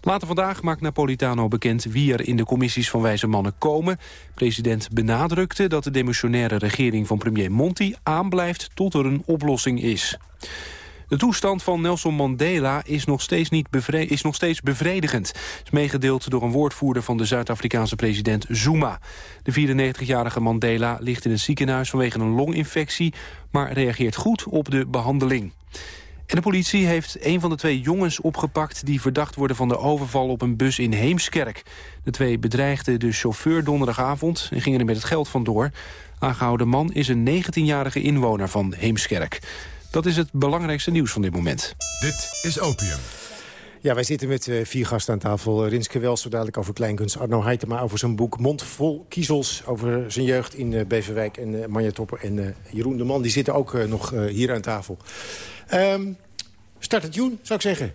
Later vandaag maakt Napolitano bekend wie er in de commissies van wijze mannen komen. De president benadrukte dat de demissionaire regering van premier Monti aanblijft tot er een oplossing is. De toestand van Nelson Mandela is nog steeds, niet is nog steeds bevredigend. is meegedeeld door een woordvoerder van de Zuid-Afrikaanse president Zuma. De 94-jarige Mandela ligt in het ziekenhuis vanwege een longinfectie... maar reageert goed op de behandeling. En de politie heeft een van de twee jongens opgepakt... die verdacht worden van de overval op een bus in Heemskerk. De twee bedreigden de chauffeur donderdagavond en gingen er met het geld vandoor. Aangehouden man is een 19-jarige inwoner van Heemskerk. Dat is het belangrijkste nieuws van dit moment. Dit is Opium. Ja, wij zitten met uh, vier gasten aan tafel. Rinske Wels, zo dadelijk over kleinkunst. Arno Heitema over zijn boek Mond vol kiezels... over zijn jeugd in uh, Beverwijk. En uh, Manja Topper en Jeroen de Man, die zitten ook nog hier aan tafel. Um, start het Joen, zou ik zeggen.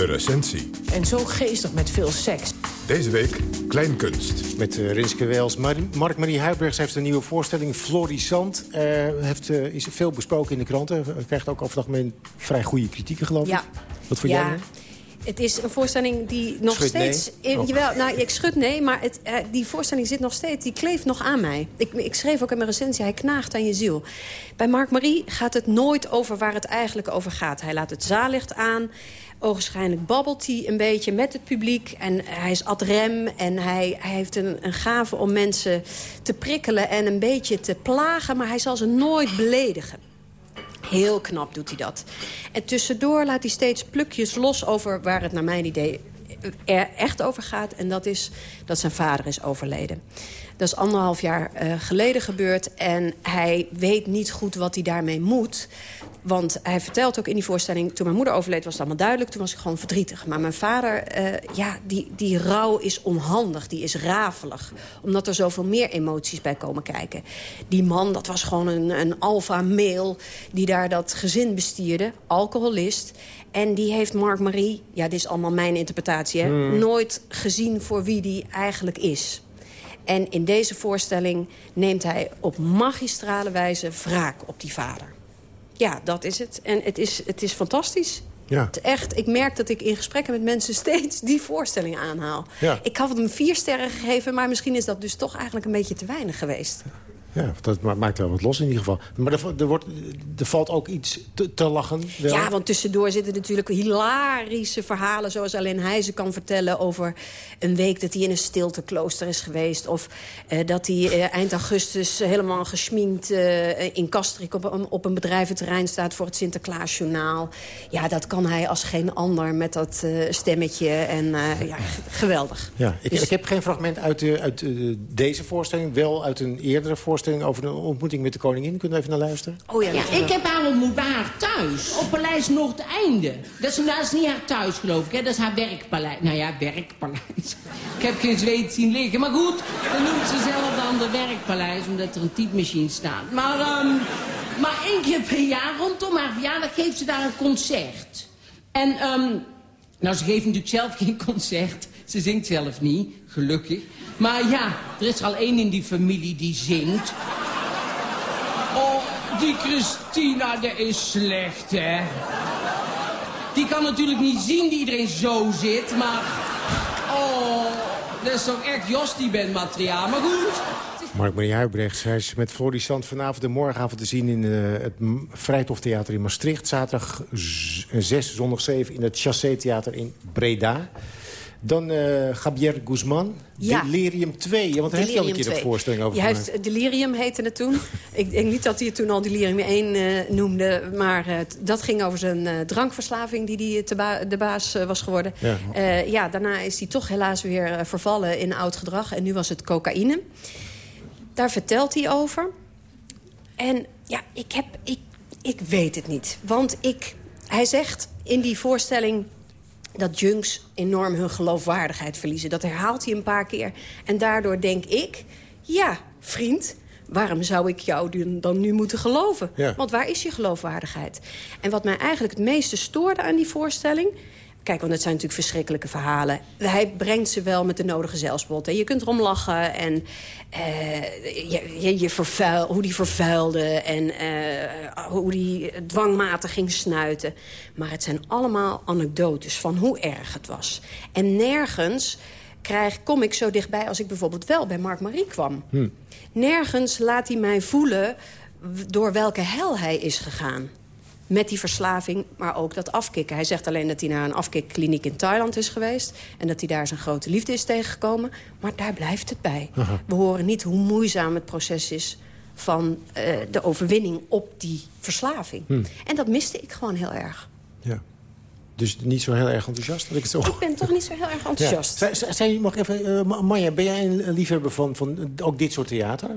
De recensie. En zo geestig met veel seks. Deze week Kleinkunst. Met uh, Rinske Wels. Mark-Marie Huibrechts heeft een nieuwe voorstelling. Florissant. Uh, heeft, uh, is veel besproken in de kranten. Krijgt ook over het algemeen vrij goede kritieken, geloof ik. Ja. Wat voor ja. jij? Het is een voorstelling die nog Schud steeds... nee? In, jawel, nou, ik schud nee, maar het, eh, die voorstelling zit nog steeds... die kleeft nog aan mij. Ik, ik schreef ook in mijn recensie, hij knaagt aan je ziel. Bij Mark Marie gaat het nooit over waar het eigenlijk over gaat. Hij laat het zaallicht aan. Ogenschijnlijk babbelt hij een beetje met het publiek. En hij is ad rem en hij, hij heeft een, een gave om mensen te prikkelen... en een beetje te plagen, maar hij zal ze nooit beledigen. Heel knap doet hij dat. En tussendoor laat hij steeds plukjes los over waar het naar mijn idee echt over gaat. En dat is dat zijn vader is overleden. Dat is anderhalf jaar uh, geleden gebeurd. En hij weet niet goed wat hij daarmee moet. Want hij vertelt ook in die voorstelling... toen mijn moeder overleed was het allemaal duidelijk. Toen was ik gewoon verdrietig. Maar mijn vader, uh, ja, die, die rouw is onhandig. Die is rafelig. Omdat er zoveel meer emoties bij komen kijken. Die man, dat was gewoon een, een alfa-mail... die daar dat gezin bestierde. Alcoholist. En die heeft Mark Marie, ja, dit is allemaal mijn interpretatie... Hè, Hmm. nooit gezien voor wie die eigenlijk is. En in deze voorstelling neemt hij op magistrale wijze wraak op die vader. Ja, dat is het. En het is, het is fantastisch. Ja. Het echt, ik merk dat ik in gesprekken met mensen steeds die voorstelling aanhaal. Ja. Ik had hem vier sterren gegeven, maar misschien is dat dus toch eigenlijk een beetje te weinig geweest. Ja, dat ma- maakt wel wat los in ieder geval. Maar er, er, wordt, er valt ook iets te, te lachen. Wel. Ja, want tussendoor zitten natuurlijk hilarische verhalen... zoals alleen hij ze kan vertellen over een week dat hij in een stilteklooster is geweest... of eh, dat hij eh, eind augustus helemaal geschminkt eh, in Kastrik... Op, een- op een bedrijventerrein staat voor het Sinterklaasjournaal. Ja, dat kan hij als geen ander met dat eh, stemmetje. En eh, ja, geweldig. Ja, ik, Dus- ik heb geen fragment uit, de, uit eh, deze voorstelling. Wel uit een eerdere voorstelling over een ontmoeting met de koningin. Kunnen we even naar luisteren? Oh ja, Ja, ik heb haar ontmoet bij haar thuis, op Paleis Noordeinde. Dat is, dat is niet haar thuis, geloof ik, hè? dat is haar werkpaleis. Nou ja, werkpaleis. (laughs) Ik heb geen zweet zien liggen, maar goed, dan noemt ze zelf dan de werkpaleis, omdat er een typemachine staat. Maar, ehm, maar één keer per jaar, rondom haar verjaardag, geeft ze daar een concert. En, ehm, nou, ze geeft natuurlijk zelf geen concert. Ze zingt zelf niet, gelukkig. Maar ja, er is er al één in die familie die zingt. Oh, die Christina, die is slecht, hè. Die kan natuurlijk niet zien die iedereen zo zit, maar... Oh, dat is toch echt Jos die bent materiaal. Maar goed, Mark-Marie Huibrechts, hij is met Florissant vanavond en morgenavond te zien... in eh, het Vrijtoftheater in Maastricht. Zaterdag 6, zondag 7 in het Chassé Theater in Breda. Dan eh Javier Guzman, Ja. Delirium 2. Ja, want hij heeft al een keer een 2. voorstelling over gemaakt. heeft Delirium heette het toen. ik denk niet dat hij het toen al Delirium 1 eh, noemde. Maar eh, dat ging over zijn eh, drankverslaving die hij ba- de baas eh, was geworden. Ja. Eh, ja, daarna is hij toch helaas weer eh, vervallen in oud gedrag. En nu was het cocaïne. Daar vertelt hij over. En ja, ik, heb, ik, ik weet het niet. Want ik, hij zegt in die voorstelling dat junks enorm hun geloofwaardigheid verliezen. Dat herhaalt hij een paar keer. En daardoor denk ik, ja, vriend... waarom zou ik jou dan- nu moeten geloven? Ja. Want waar is je geloofwaardigheid? En wat mij eigenlijk het meeste stoorde aan die voorstelling... Kijk, want het zijn natuurlijk verschrikkelijke verhalen. Hij brengt ze wel met de nodige zelfspot. En je kunt erom lachen en eh, je, je, je vervuil, hoe die vervuilde... en eh, hoe die dwangmatig ging snuiten. Maar het zijn allemaal anekdotes van hoe erg het was. En nergens krijg, kom ik zo dichtbij als ik bijvoorbeeld wel bij Mark Marie kwam. Hm. Nergens laat hij mij voelen door welke hel hij is gegaan. Met die verslaving, maar ook dat afkicken. Hij zegt alleen dat hij naar een afkikkliniek in Thailand is geweest... en dat hij daar zijn grote liefde is tegengekomen. Maar daar blijft het bij. Aha. We horen niet hoe moeizaam het proces is van eh, de overwinning op die verslaving. Hm. En dat miste ik gewoon heel erg. Ja. Dus niet zo heel erg enthousiast? Dat ik het zo... Ik ben toch niet zo heel erg enthousiast. Ja. Zij- zij- mag even, eh, Ma- Maya, ben jij een liefhebber van, van eh, ook dit soort theater?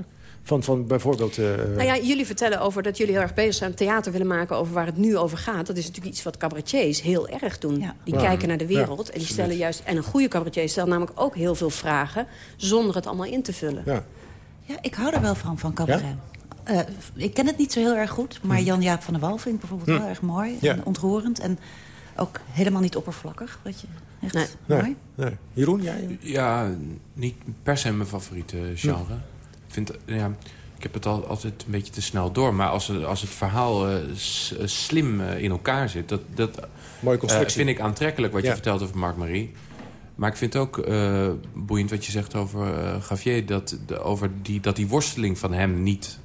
Van, van bijvoorbeeld... eh, Nou ja, jullie vertellen over dat jullie heel erg bezig zijn... theater willen maken over waar het nu over gaat. Dat is natuurlijk iets wat cabaretiers heel erg doen. Die Ja. kijken naar de wereld Ja, en die stellen juist... en een goede cabaretier stelt namelijk ook heel veel vragen... zonder het allemaal in te vullen. Ja. Ja, ik hou er wel van, van cabaret. Eh, ik ken het niet zo heel erg goed, maar Jan-Jaap van der Wal vind ik bijvoorbeeld Hm. heel erg mooi. Ja. En ontroerend en ook helemaal niet oppervlakkig. Weet je. Echt mooi. Nee. Jeroen, jij? Ja, niet per se mijn favoriete genre. Ik vind, ja, ik heb het al, altijd een beetje te snel door. Maar als, het- als het verhaal eh, s- eh, slim eh, in elkaar zit... dat, dat Mooie constructie. vind ik aantrekkelijk wat je vertelt over Mark Marie. Maar ik vind ook eh, boeiend wat je zegt over Gavier... Dat, de, over die, dat die worsteling van hem niet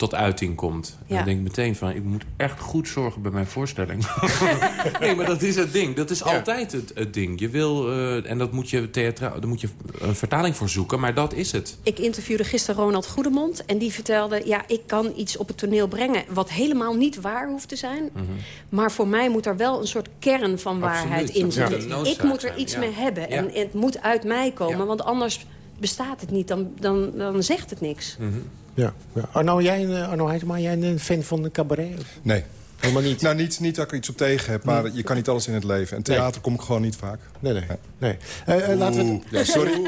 tot uiting komt. En Ja. Dan denk ik meteen van, ik moet echt goed zorgen bij mijn voorstelling. (laughs) nee, maar dat is het ding. Dat is altijd het, het ding. Je wil, eh, en dat moet je theatraal, daar moet je een vertaling voor zoeken, maar dat is het. Ik interviewde gisteren Ronald Goedemond en die vertelde... ja, ik kan iets op het toneel brengen wat helemaal niet waar hoeft te zijn. Maar voor mij moet er wel een soort kern van waarheid Absoluut, in zitten. Ik moet er iets ja. mee hebben Ja. en het moet uit mij komen. Ja. Want anders bestaat het niet, dan, dan, dan zegt het niks. Ja. ja. Arno, jij, een, eh, Arno Heitema, jij een fan van de cabaret? Nee. Helemaal niet? Nou, niet, niet dat ik er iets op tegen heb, maar je kan niet alles in het leven. En theater kom ik gewoon niet vaak. Nee, nee. nee. Eh, eh, laten, we het, ja, sorry. (laughs)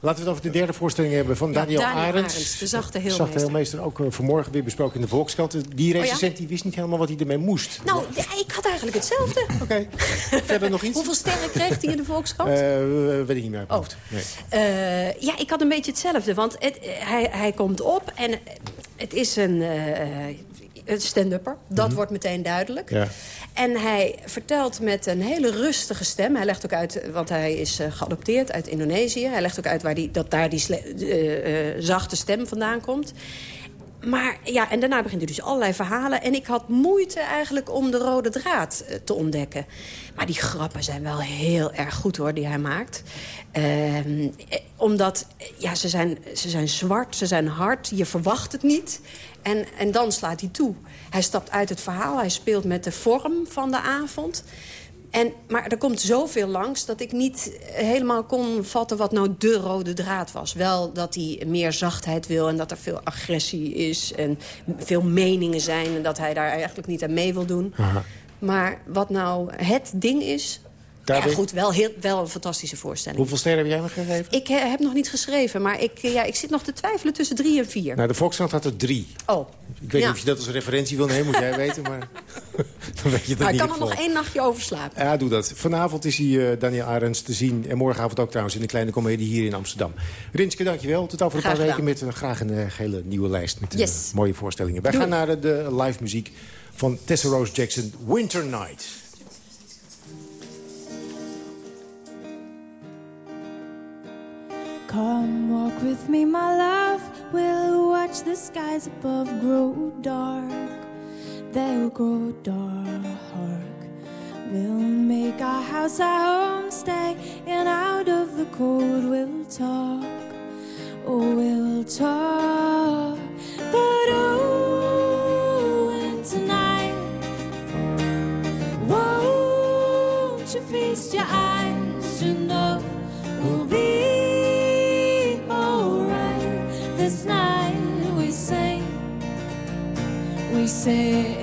laten we het over de derde voorstelling hebben van Ja, Daniel, Daniel Arends. Arends, de zachte De heelmeester. zachte heelmeester, ook eh, vanmorgen weer besproken in de Volkskrant. Die Oh ja? recensent die wist niet helemaal wat hij ermee moest. Nou, ja, ik had eigenlijk hetzelfde. Oké. Verder nog iets? Hoeveel sterren kreeg hij in de Volkskrant? Eh, weet ik niet meer Oh. Eh, ja, ik had een beetje hetzelfde. Want het, hij, hij komt op en het is een, eh, een stand-upper. Dat wordt meteen duidelijk. Ja. En hij vertelt met een hele rustige stem. Hij legt ook uit, want hij is eh, geadopteerd uit Indonesië. Hij legt ook uit waar die, dat daar die eh, eh, zachte stem vandaan komt. Maar ja, en daarna begint hij dus allerlei verhalen. En ik had moeite eigenlijk om de rode draad te ontdekken. Maar die grappen zijn wel heel erg goed hoor, die hij maakt. Ehm, eh, omdat, ja, ze zijn, ze zijn zwart, ze zijn hard, je verwacht het niet. En, en dan slaat hij toe. Hij stapt uit het verhaal, hij speelt met de vorm van de avond. En, maar er komt zoveel langs dat ik niet helemaal kon vatten wat nou de rode draad was. Wel dat hij meer zachtheid wil en dat er veel agressie is en veel meningen zijn... en dat hij daar eigenlijk niet aan mee wil doen. Maar wat nou het ding is... Daar ja, goed, wel, heel, wel een fantastische voorstelling. Hoeveel sterren heb jij me gegeven? Ik eh, heb nog niet geschreven, maar ik, eh, ja, ik zit nog te twijfelen tussen drie en vier. Nou, de Volkskrant had er drie. Oh, Ik weet Ja. niet of je dat als referentie wil nemen, moet jij weten. Maar (laughs) dan weet je het maar in ik ieder kan er nog één nachtje over slapen. Ja, doe dat. Vanavond is hij eh, Daniel Arends te zien. En morgenavond ook trouwens in de Kleine Comedie hier in Amsterdam. Rinske, dankjewel. Tot over een paar weken met een, graag een hele nieuwe lijst. Met mooie voorstellingen. Wij gaan naar de live muziek van Tessa Rose Jackson. Winter Night. Come walk with me, my love. We'll watch the skies above grow dark. They'll grow dark. We'll make our house our homestay, and out of the cold we'll talk. Oh, we'll talk. But we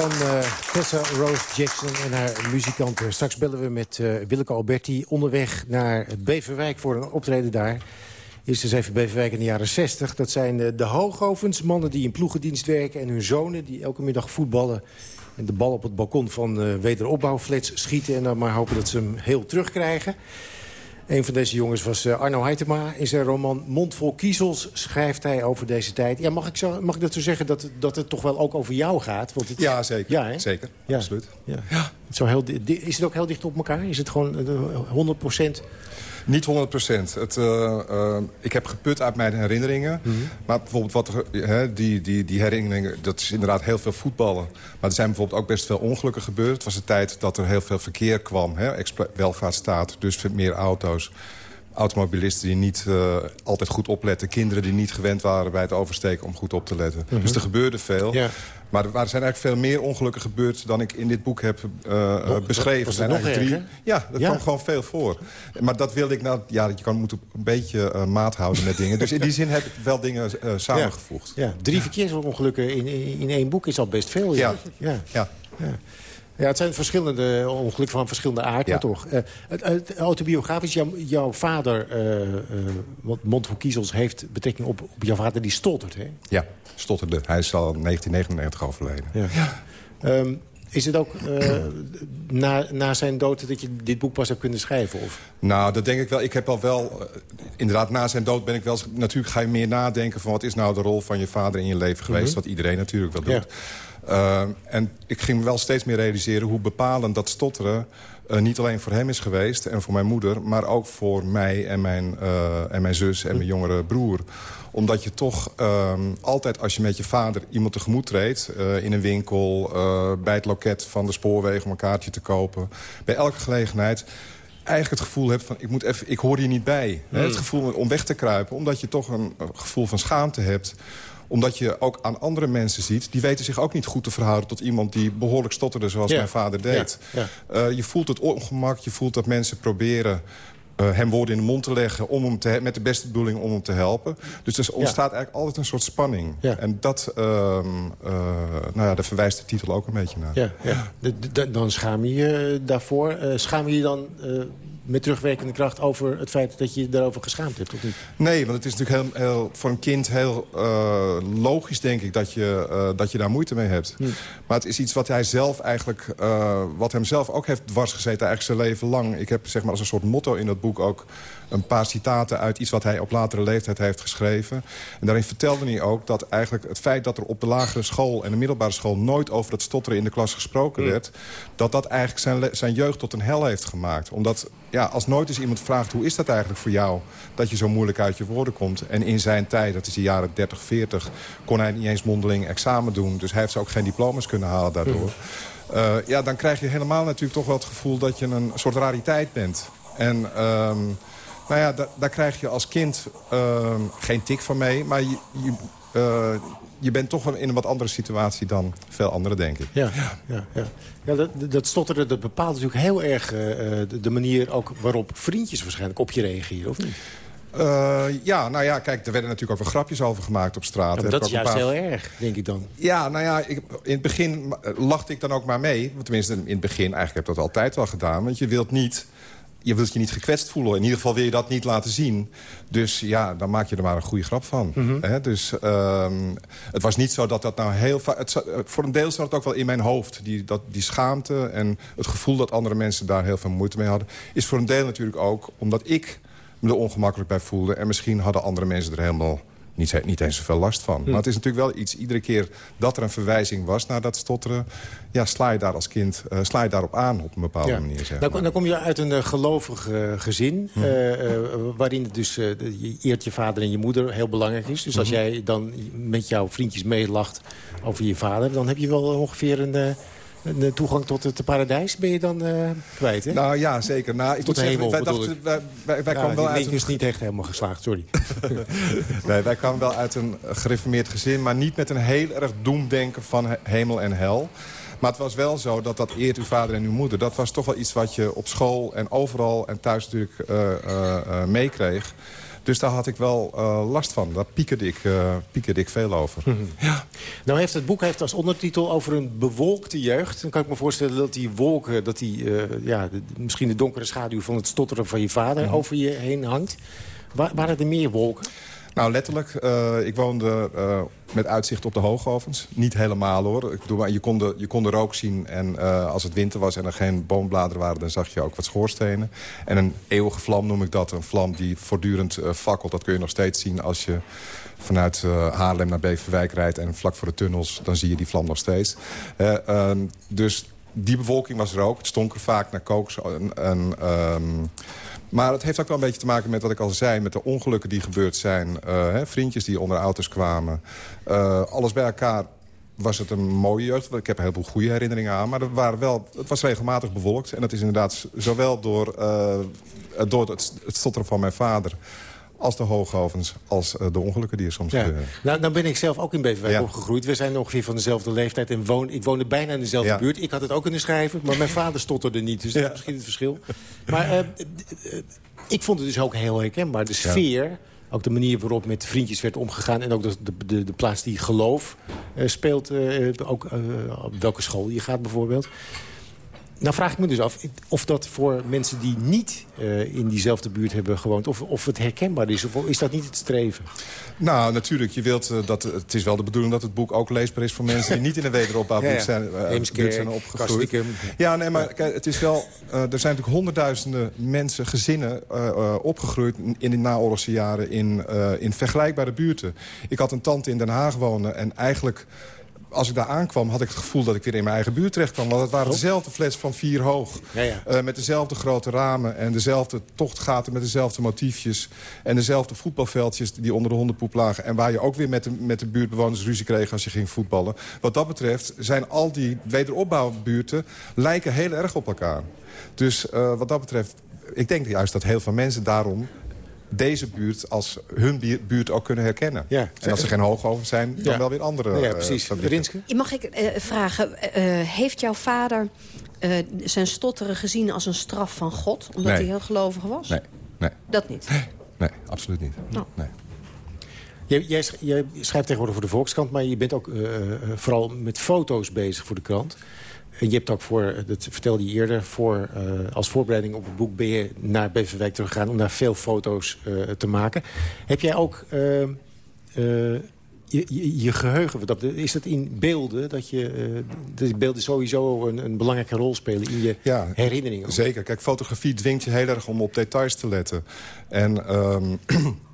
van eh, Tessa Rose Jackson en haar muzikanten. Straks bellen we met eh Willeke Alberti onderweg naar Beverwijk voor een optreden daar. Eerst eens even Beverwijk in de jaren 60. Dat zijn eh, de hoogovens, mannen die in ploegendienst werken... en hun zonen die elke middag voetballen... en de bal op het balkon van wederopbouwflats schieten... en dan maar hopen dat ze hem heel terugkrijgen. Een van deze jongens was eh, Arno Heitema. In zijn roman Mond vol kiezels schrijft hij over deze tijd. Ja, mag, ik zo, mag ik dat zo zeggen dat, dat het toch wel ook over jou gaat? Want het, Ja, zeker. Ja, hè? zeker. Ja. Absoluut. Ja. Het Zo heel, is het ook heel dicht op elkaar? Is het gewoon eh, 100 procent? Niet 100 procent. Eh, eh, ik heb geput uit mijn herinneringen. Mhm. Maar bijvoorbeeld wat, die, die, die herinneringen, dat is inderdaad heel veel voetballen. Maar er zijn bijvoorbeeld ook best veel ongelukken gebeurd. Het was een tijd dat er heel veel verkeer kwam. Hè, welvaartsstaat, dus meer auto's. Automobilisten die niet eh, altijd goed opletten. Kinderen die niet gewend waren bij het oversteken om goed op te letten. Mhm. Dus er gebeurde veel. Ja. Maar er zijn eigenlijk veel meer ongelukken gebeurd... dan ik in dit boek heb eh, Nog- beschreven. Er zijn nog eigenlijk erger? Ja, dat Ja. kwam gewoon veel voor. Maar dat wilde ik nou... Ja, je kan, moet een beetje eh, maat houden met dingen. Dus in die zin heb ik wel dingen eh, samengevoegd. Ja, drie verkeersongelukken in, in, in één boek is al best veel. Ja. ja. Ja. Ja. Ja, het zijn verschillende ongelukken van verschillende aard, Ja. maar toch. Eh, het, het autobiografisch, jouw, jouw vader, eh eh, want Mond voor Kiezels heeft betrekking op, op jouw vader die stottert, hè? Ja, stotterde. Hij is al in 1999 overleden. Ja. Ehm, is het ook eh, (clears throat) na, na zijn dood dat je dit boek pas hebt kunnen schrijven? Of? Nou, dat denk ik wel. Ik heb al wel... eh, inderdaad, na zijn dood ben ik wel... Natuurlijk ga je meer nadenken van... wat is nou de rol van je vader in je leven geweest? Mhm. Wat iedereen natuurlijk wel doet. Eh, en ik ging me wel steeds meer realiseren... hoe bepalend dat stotteren... eh, niet alleen voor hem is geweest en voor mijn moeder... maar ook voor mij en mijn, eh, en mijn zus en mijn jongere broer omdat je toch ehm, altijd als je met je vader iemand tegemoet treedt... eh, in een winkel, bij het loket van de spoorwegen om een kaartje te kopen... bij elke gelegenheid eigenlijk het gevoel hebt van... ik, moet even, ik hoor hier niet bij. Hè? Hmm. Het gevoel om weg te kruipen, omdat je toch een gevoel van schaamte hebt omdat je ook aan andere mensen ziet... die weten zich ook niet goed te verhouden tot iemand die behoorlijk stotterde... zoals Ja. mijn vader deed. Ja, Eh, je voelt het ongemak, je voelt dat mensen proberen... eh, hem woorden in de mond te leggen om hem te, met de beste bedoeling om hem te helpen. Dus er ontstaat eigenlijk altijd een soort spanning. En dat, ehm, eh, nou ja, daar verwijst de titel ook een beetje naar. Ja, dan schaam je je daarvoor. Schaam je je dan met terugwerkende kracht over het feit dat je je daarover geschaamd hebt, of niet? Nee, want het is natuurlijk heel, heel, voor een kind heel uh, logisch, denk ik, dat je, uh, dat je daar moeite mee hebt. Hm. Maar het is iets wat hij zelf eigenlijk, uh, wat hem zelf ook heeft dwarsgezeten eigenlijk zijn leven lang. Ik heb zeg maar als een soort motto in dat boek ook een paar citaten uit iets wat hij op latere leeftijd heeft geschreven. En daarin vertelde hij ook dat eigenlijk het feit dat er op de lagere school en de middelbare school nooit over het stotteren in de klas gesproken hm. werd, dat dat eigenlijk zijn, zijn jeugd tot een hel heeft gemaakt. Omdat ja, als nooit eens iemand vraagt hoe is dat eigenlijk voor jou dat je zo moeilijk uit je woorden komt. En in zijn tijd, dat is de jaren 30, 40, kon hij niet eens mondeling examen doen. Dus hij heeft ook geen diploma's kunnen halen daardoor. Uh, ja, dan krijg je helemaal natuurlijk toch wel het gevoel dat je een soort rariteit bent. En um, nou ja, daar krijg je als kind uh, geen tik van mee. Maar je, je, uh, je bent toch in een wat andere situatie dan veel anderen, denk ik. Ja, ja, ja. ja dat, dat stotteren dat bepaalt natuurlijk heel erg uh, de, de, manier ook waarop vriendjes waarschijnlijk op je reageren, of niet? Uh, ja, nou ja, kijk, er werden natuurlijk ook wel grapjes over gemaakt op straat. Ja, dat is juist paar... heel erg, denk ik dan. Ja, nou ja, ik, in het begin lachte ik dan ook maar mee. Tenminste, in het begin, eigenlijk heb ik dat altijd wel gedaan. Want je wilt niet je wilt je niet gekwetst voelen. In ieder geval wil je dat niet laten zien. Dus ja, dan maak je er maar een goede grap van. Mm Dus um, het was niet zo dat dat nou heel... Het, voor een deel zat het ook wel in mijn hoofd. Die, dat, die schaamte en het gevoel dat andere mensen daar heel veel moeite mee hadden... is voor een deel natuurlijk ook omdat ik me er ongemakkelijk bij voelde. En misschien hadden andere mensen er helemaal niet, niet eens zoveel last van. Hm. Maar het is natuurlijk wel iets, iedere keer dat er een verwijzing was naar dat stotteren... ja, sla je daar als kind uh, sla je daarop aan op een bepaalde manier. Zeg maar. dan, kom je uit een uh, gelovig uh, gezin... Hm. waarin het dus je eert je vader en je moeder heel belangrijk is. Dus als hm. jij dan met jouw vriendjes meelacht over je vader... dan heb je wel ongeveer een de toegang tot het paradijs ben je dan uh, kwijt, hè? Nou ja, zeker. Nou, ik tot moet hemel, zeggen, wij, dachten, wij, wij, wij ja, kwamen wel uit... Een... is niet echt helemaal geslaagd, sorry. (laughs) nee, wij kwamen wel uit een gereformeerd gezin... maar niet met een heel erg doemdenken van hemel en hel. Maar het was wel zo dat dat eert uw vader en uw moeder... dat was toch wel iets wat je op school en overal en thuis natuurlijk uh, uh, meekreeg. Dus daar had ik wel uh, last van. Daar piekerde ik, uh, piekerde ik veel over. ja. Nou heeft het boek heeft als ondertitel over een bewolkte jeugd. Dan kan ik me voorstellen dat die wolken... dat die, uh, ja, de, misschien de donkere schaduw van het stotteren van je vader... Mm over je heen hangt. Waar, waren er meer wolken? Nou, letterlijk. Uh, ik woonde uh, met uitzicht op de hoogovens. Niet helemaal hoor. Ik bedoel, je, kon de, je kon de rook zien en uh, als het winter was en er geen boombladeren waren... dan zag je ook wat schoorstenen. En een eeuwige vlam noem ik dat. Een vlam die voortdurend fakkelt. Dat kun je nog steeds zien als je vanuit Haarlem naar Beverwijk rijdt... en vlak voor de tunnels, dan zie je die vlam nog steeds. Ehm, dus die bewolking was er ook. Het stonk er vaak naar kokos en... um, maar het heeft ook wel een beetje te maken met wat ik al zei... met de ongelukken die gebeurd zijn. Uh, hè, vriendjes die onder auto's kwamen. Uh, alles bij elkaar was het een mooie jeugd. Ik heb een heleboel goede herinneringen aan. Maar er waren wel, het was regelmatig bewolkt. En dat is inderdaad zowel door, uh, door het, het stotteren van mijn vader als de hoogovens, als uh, de ongelukken die er soms ja. gebeuren. Nou, nou ben ik zelf ook in Beverwijk ja. opgegroeid. We zijn ongeveer van dezelfde leeftijd en woon, ik woonde bijna in dezelfde ja. buurt. Ik had het ook kunnen schrijven, maar mijn (laughs) vader stotterde niet. Dus dat is misschien het verschil. Maar uh, ik vond het dus ook heel herkenbaar. De sfeer, ook de manier waarop met vriendjes werd omgegaan... en ook de, de, de plaats die geloof uh, speelt, ook op welke school je gaat bijvoorbeeld... Nou vraag ik me dus af of dat voor mensen die niet uh, in diezelfde buurt hebben gewoond... Of, of het herkenbaar is, of is dat niet het streven? Nou, natuurlijk. Je wilt, uh, dat, het is wel de bedoeling dat het boek ook leesbaar is... voor mensen die niet in de wederopbouwbuurt ja, ja. zijn, uh, zijn opgegroeid. Kastikum. Ja, nee, maar kijk, het is wel... er zijn natuurlijk honderdduizenden mensen, gezinnen... opgegroeid in de naoorlogse jaren in, in vergelijkbare buurten. Ik had een tante in Den Haag wonen en eigenlijk als ik daar aankwam, had ik het gevoel dat ik weer in mijn eigen buurt terecht kwam. Want het waren dezelfde flats van vier hoog. Ja, ja. Uh, met dezelfde grote ramen en dezelfde tochtgaten met dezelfde motiefjes. En dezelfde voetbalveldjes die onder de hondenpoep lagen. En waar je ook weer met de, met de buurtbewoners ruzie kreeg als je ging voetballen. Wat dat betreft zijn al die wederopbouwbuurten lijken heel erg op elkaar. Dus uh, wat dat betreft ik denk juist dat heel veel mensen daarom deze buurt als hun buurt ook kunnen herkennen. Ja. En als er geen hoogovens zijn, dan ja. wel weer andere Ja, precies. Uh, Rinske? Mag ik uh, vragen, uh, heeft jouw vader zijn stotteren gezien als een straf van God? Omdat nee. hij heel gelovig was? Nee. nee. Dat niet? Nee, absoluut niet. Oh. Nee. Jij, jij, schrijft tegenwoordig voor de Volkskrant... maar je bent ook vooral met foto's bezig voor de krant. Je hebt ook voor, dat vertelde je eerder... Voor, als voorbereiding op het boek ben je naar Beverwijk teruggegaan... om daar veel foto's te maken. Heb jij ook je, je, geheugen, dat, is dat in beelden? Dat je, uh, beelden sowieso een, een, belangrijke rol spelen in je ja, herinneringen? Zeker. Kijk, fotografie dwingt je heel erg om op details te letten. En... Um, (clears throat)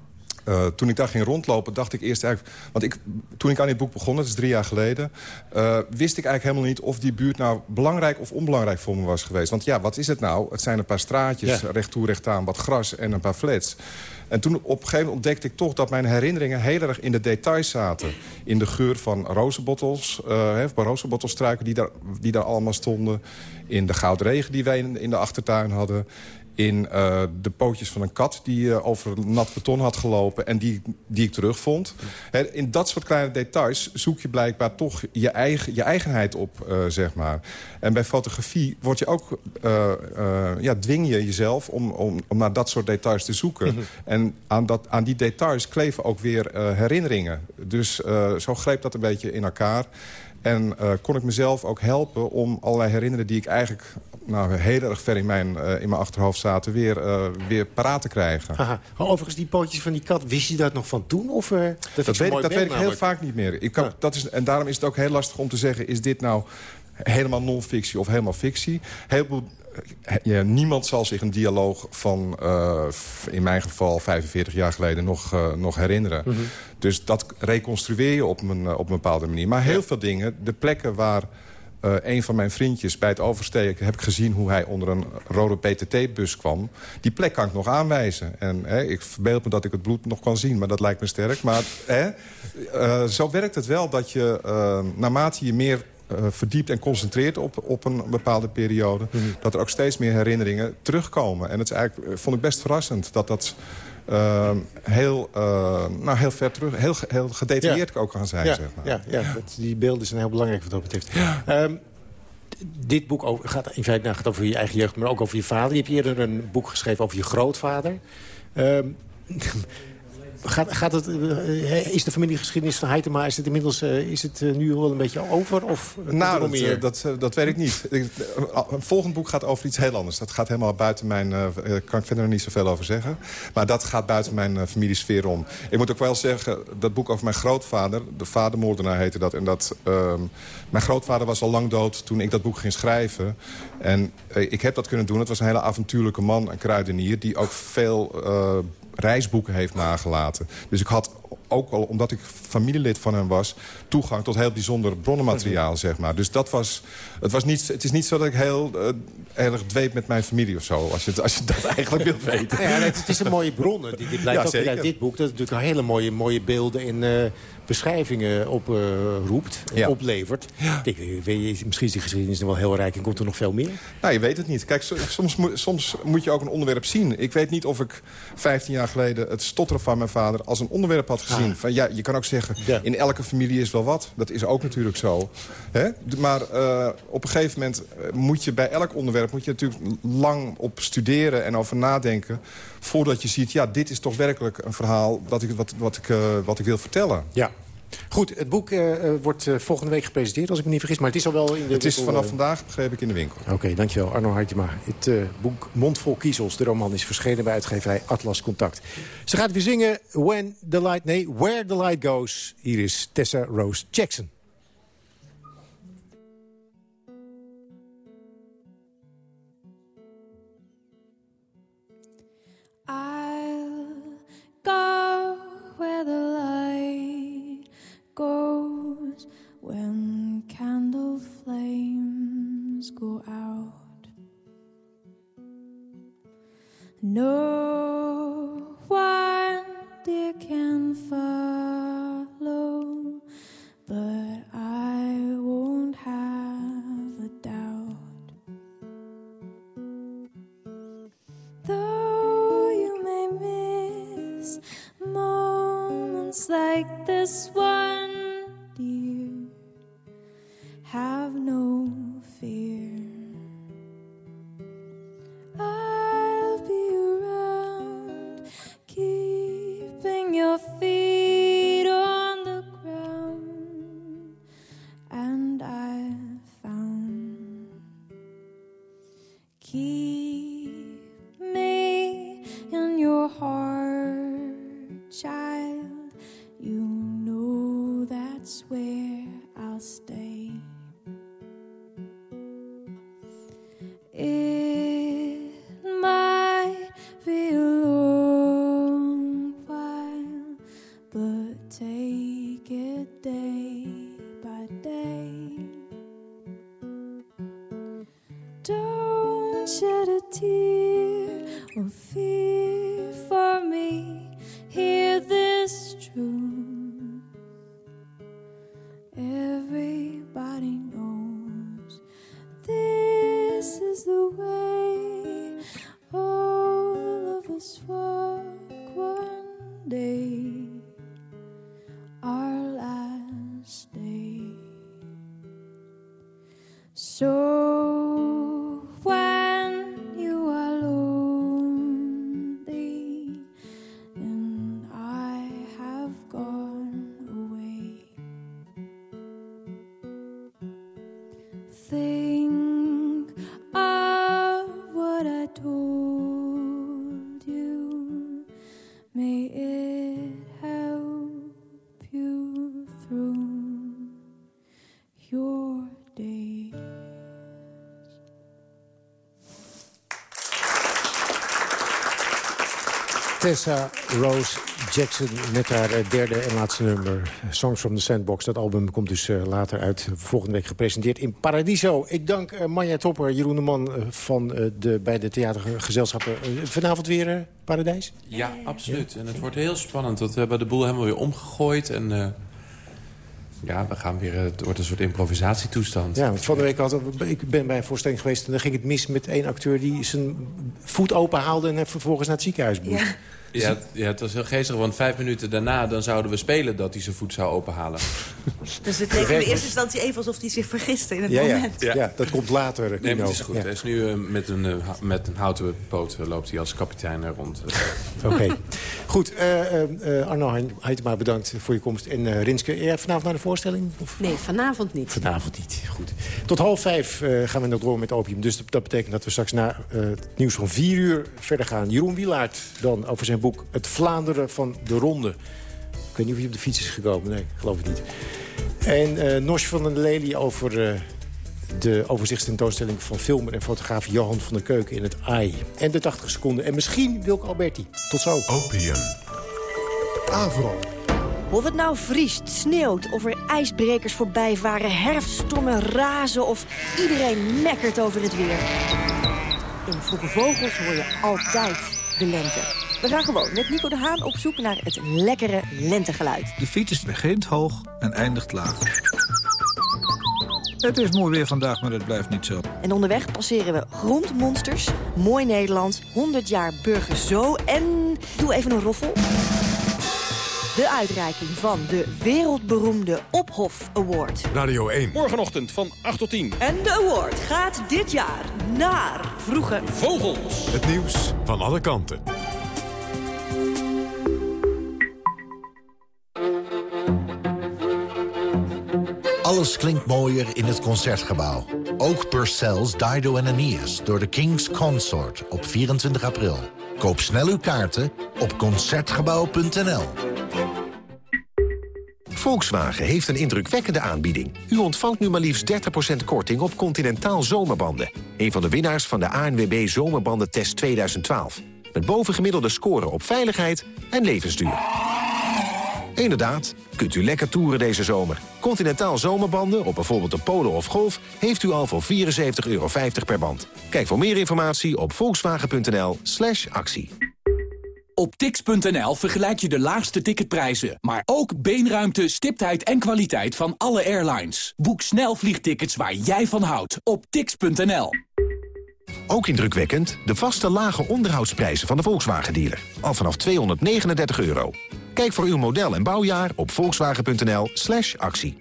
Uh, toen ik daar ging rondlopen, dacht ik eerst eigenlijk... Want ik, toen ik aan dit boek begon, dat is drie jaar geleden... Uh, wist ik eigenlijk helemaal niet of die buurt nou belangrijk of onbelangrijk voor me was geweest. Want ja, wat is het nou? Het zijn een paar straatjes, ja. recht toe, recht aan, wat gras en een paar flats. En toen op een gegeven moment ontdekte ik toch dat mijn herinneringen heel erg in de details zaten. In de geur van rozenbottels, uh, rozenbottelstruiken die daar, die daar allemaal stonden. In de goudregen die wij in, in de achtertuin hadden in uh, de pootjes van een kat die uh, over nat beton had gelopen... en die, die ik terugvond. He, in dat soort kleine details zoek je blijkbaar toch je, eigen, je eigenheid op, uh, zeg maar. En bij fotografie word je ook, ja, dwing je jezelf om, om, om naar dat soort details te zoeken. Mm -hmm. En aan, dat, aan die details kleven ook weer herinneringen. Dus zo greep dat een beetje in elkaar. En uh, kon ik mezelf ook helpen om allerlei herinneringen... die ik eigenlijk nou, heel erg ver in mijn, uh, in mijn achterhoofd zaten... weer, uh, weer paraat te krijgen. Aha. Maar overigens, die pootjes van die kat, wist je dat nog van toen? Of, dat, dat weet, ik, dat weet ik heel vaak niet meer. Ik kan, ja. dat is, en daarom is het ook heel lastig om te zeggen... is dit nou helemaal non-fictie of helemaal fictie? Heel veel ja, niemand zal zich een dialoog van, uh, in mijn geval, 45 jaar geleden nog, uh, nog herinneren. Mm -hmm. Dus dat reconstrueer je op een, op een bepaalde manier. Maar heel ja. veel dingen, de plekken waar uh, een van mijn vriendjes bij het oversteken... heb ik gezien hoe hij onder een rode PTT-bus kwam. Die plek kan ik nog aanwijzen. En hè, ik verbeeld me dat ik het bloed nog kan zien, maar dat lijkt me sterk. Maar hè, uh, zo werkt het wel dat je, uh, naarmate je meer verdiept en concentreert op, op een bepaalde periode... Mm -hmm. dat er ook steeds meer herinneringen terugkomen. En het is eigenlijk, vond ik best verrassend dat dat... Uh, heel, uh, nou, heel ver terug, heel, heel gedetailleerd ja. ook kan zijn. Ja, zeg maar. ja, ja. Dat, die beelden zijn heel belangrijk wat dat betreft. Ja. Um, dit boek over, gaat in feite nou, gaat over je eigen jeugd, maar ook over je vader. Je hebt eerder een boek geschreven over je grootvader. Um, Gaat, gaat het, uh, is de familiegeschiedenis van Heitema... is het inmiddels uh, is het, nu wel een beetje over? Of nou, dat, meer? Dat, dat, weet ik niet. een volgend boek gaat over iets heel anders. Dat gaat helemaal buiten mijn... Daar kan ik verder niet zoveel over zeggen. Maar dat gaat buiten mijn familiesfeer om. Ik moet ook wel zeggen, dat boek over mijn grootvader... de vadermoordenaar heette dat. En dat ehm, mijn grootvader was al lang dood toen ik dat boek ging schrijven. En ik heb dat kunnen doen. Het was een hele avontuurlijke man, een kruidenier... die ook veel reisboeken heeft nagelaten. Dus ik had ook al, omdat ik familielid van hem was... toegang tot heel bijzonder bronnenmateriaal, zeg maar. Dus dat was... Het, was niet, het is niet zo dat ik heel uh, erg dweep met mijn familie of zo. Als je, als je dat (laughs) eigenlijk wilt weten. Ja, het, is een mooie bron. Dit, dit blijkt ja, ook uit dit boek. Dat is natuurlijk hele mooie, mooie beelden in... Uh, beschrijvingen oproept uh, ja. oplevert. Ja. Ik, weet je, misschien is die geschiedenis nog wel heel rijk en komt er nog veel meer? Nou, je weet het niet. Kijk, soms, soms moet je ook een onderwerp zien. Ik weet niet of ik 15 jaar geleden het stotteren van mijn vader... als een onderwerp had gezien. Ah. Van, ja, je kan ook zeggen, ja. in elke familie is wel wat. Dat is ook natuurlijk zo. Hè? Maar uh, op een gegeven moment moet je bij elk onderwerp... moet je natuurlijk lang op studeren en over nadenken... voordat je ziet, ja, dit is toch werkelijk een verhaal... wat ik, wat, wat ik, uh, wat ik wil vertellen. Ja. Goed, het boek uh, wordt uh, volgende week gepresenteerd, als ik me niet vergis. Maar het is al wel in de Het is winkel, vanaf vandaag, begreep ik, in de winkel. Oké, okay, dankjewel. Arno Hartjema. Het uh, boek Mondvol Kiezels, de roman, is verschenen bij uitgeverij Atlas Contact. Ze gaat weer zingen When the Light, nee, Where the Light Goes. Hier is Tessa Rose Jackson. I'll go where the light goes when candle flames go out. No Tessa Rose Jackson met haar eh, derde en laatste nummer. Songs from the Sandbox. Dat album komt dus eh, later uit. Volgende week gepresenteerd in Paradiso. Ik dank eh, Manja Topper, Jeroen de Man van eh, de, bij de theatergezelschappen. Vanavond weer eh, Paradijs? Ja, absoluut. En het wordt heel spannend. Want we hebben de boel helemaal weer omgegooid. En eh, ja, we gaan weer, het wordt een soort improvisatietoestand. Ja, want van de week had ik ben bij een voorstelling geweest... en dan ging het mis met één acteur die zijn voet open haalde... en vervolgens naar het ziekenhuis moest. Ja, het, ja, het was heel geestig, want vijf minuten daarna... dan zouden we spelen dat hij zijn voet zou openhalen. (laughs) Dus het leek in de eerste instantie even alsof hij zich vergiste in het Ja, ja. moment. Ja. dat komt later. Nee, maar het is goed. Ja. Hij is nu eh, met, een, eh, met een houten poot eh, loopt hij als kapitein er rond. Oké. (laughs) Goed, eh, eh, eh, Arno Heitema, bedankt voor je komst. En Rinske, jij vanavond naar de voorstelling? Of? Nee, vanavond niet. Vanavond niet, goed. Tot half vijf gaan we nog door met opium. Dus dat, betekent dat we straks na het nieuws van vier uur verder gaan. Jeroen Wielaert dan over zijn boek Het Vlaanderen van de Ronde. Ik weet niet of hij op de fiets is gekomen. Nee, geloof ik niet. En Nosh van der Lely over de overzichtstentoonstelling van filmer en fotograaf Johan van der Keuken in het AI. En de 80 seconden. En misschien Wilke Alberti. Tot zo. Opium. Avro. Of het nou vriest, sneeuwt, of er ijsbrekers voorbij varen... herfststormen razen of iedereen mekkert over het weer. In Vroege Vogels hoor je altijd de lente. We gaan gewoon met Nico de Haan op zoek naar het lekkere lentegeluid. De fiets begint hoog en eindigt laag. Het is mooi weer vandaag, maar het blijft niet zo. En onderweg passeren we grondmonsters, mooi Nederland, 100 jaar burger zo en doe even een roffel. De uitreiking van de wereldberoemde Ophof Award. Radio 1. Morgenochtend van 8 tot 10. En de award gaat dit jaar naar Vroege Vogels. Het nieuws van alle kanten. Alles klinkt mooier in het Concertgebouw. Ook Purcell's Dido en Aeneas door de King's Consort op 24 april. Koop snel uw kaarten op Concertgebouw.nl. Volkswagen heeft een indrukwekkende aanbieding. U ontvangt nu maar liefst 30% korting op Continentaal Zomerbanden. Een van de winnaars van de ANWB Zomerbandentest 2012. Met bovengemiddelde scoren op veiligheid en levensduur. Inderdaad, kunt u lekker toeren deze zomer. Continentaal Zomerbanden op bijvoorbeeld een Polo of Golf... heeft u al voor 74,50 euro per band. Kijk voor meer informatie op volkswagen.nl slash actie. Op tix.nl vergelijk je de laagste ticketprijzen, maar ook beenruimte, stiptheid en kwaliteit van alle airlines. Boek snel vliegtickets waar jij van houdt op tix.nl. Ook indrukwekkend de vaste lage onderhoudsprijzen van de Volkswagen-dealer. Al vanaf 239 euro. Kijk voor uw model en bouwjaar op volkswagen.nl slash actie.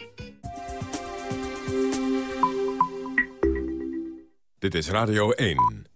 Dit is Radio 1.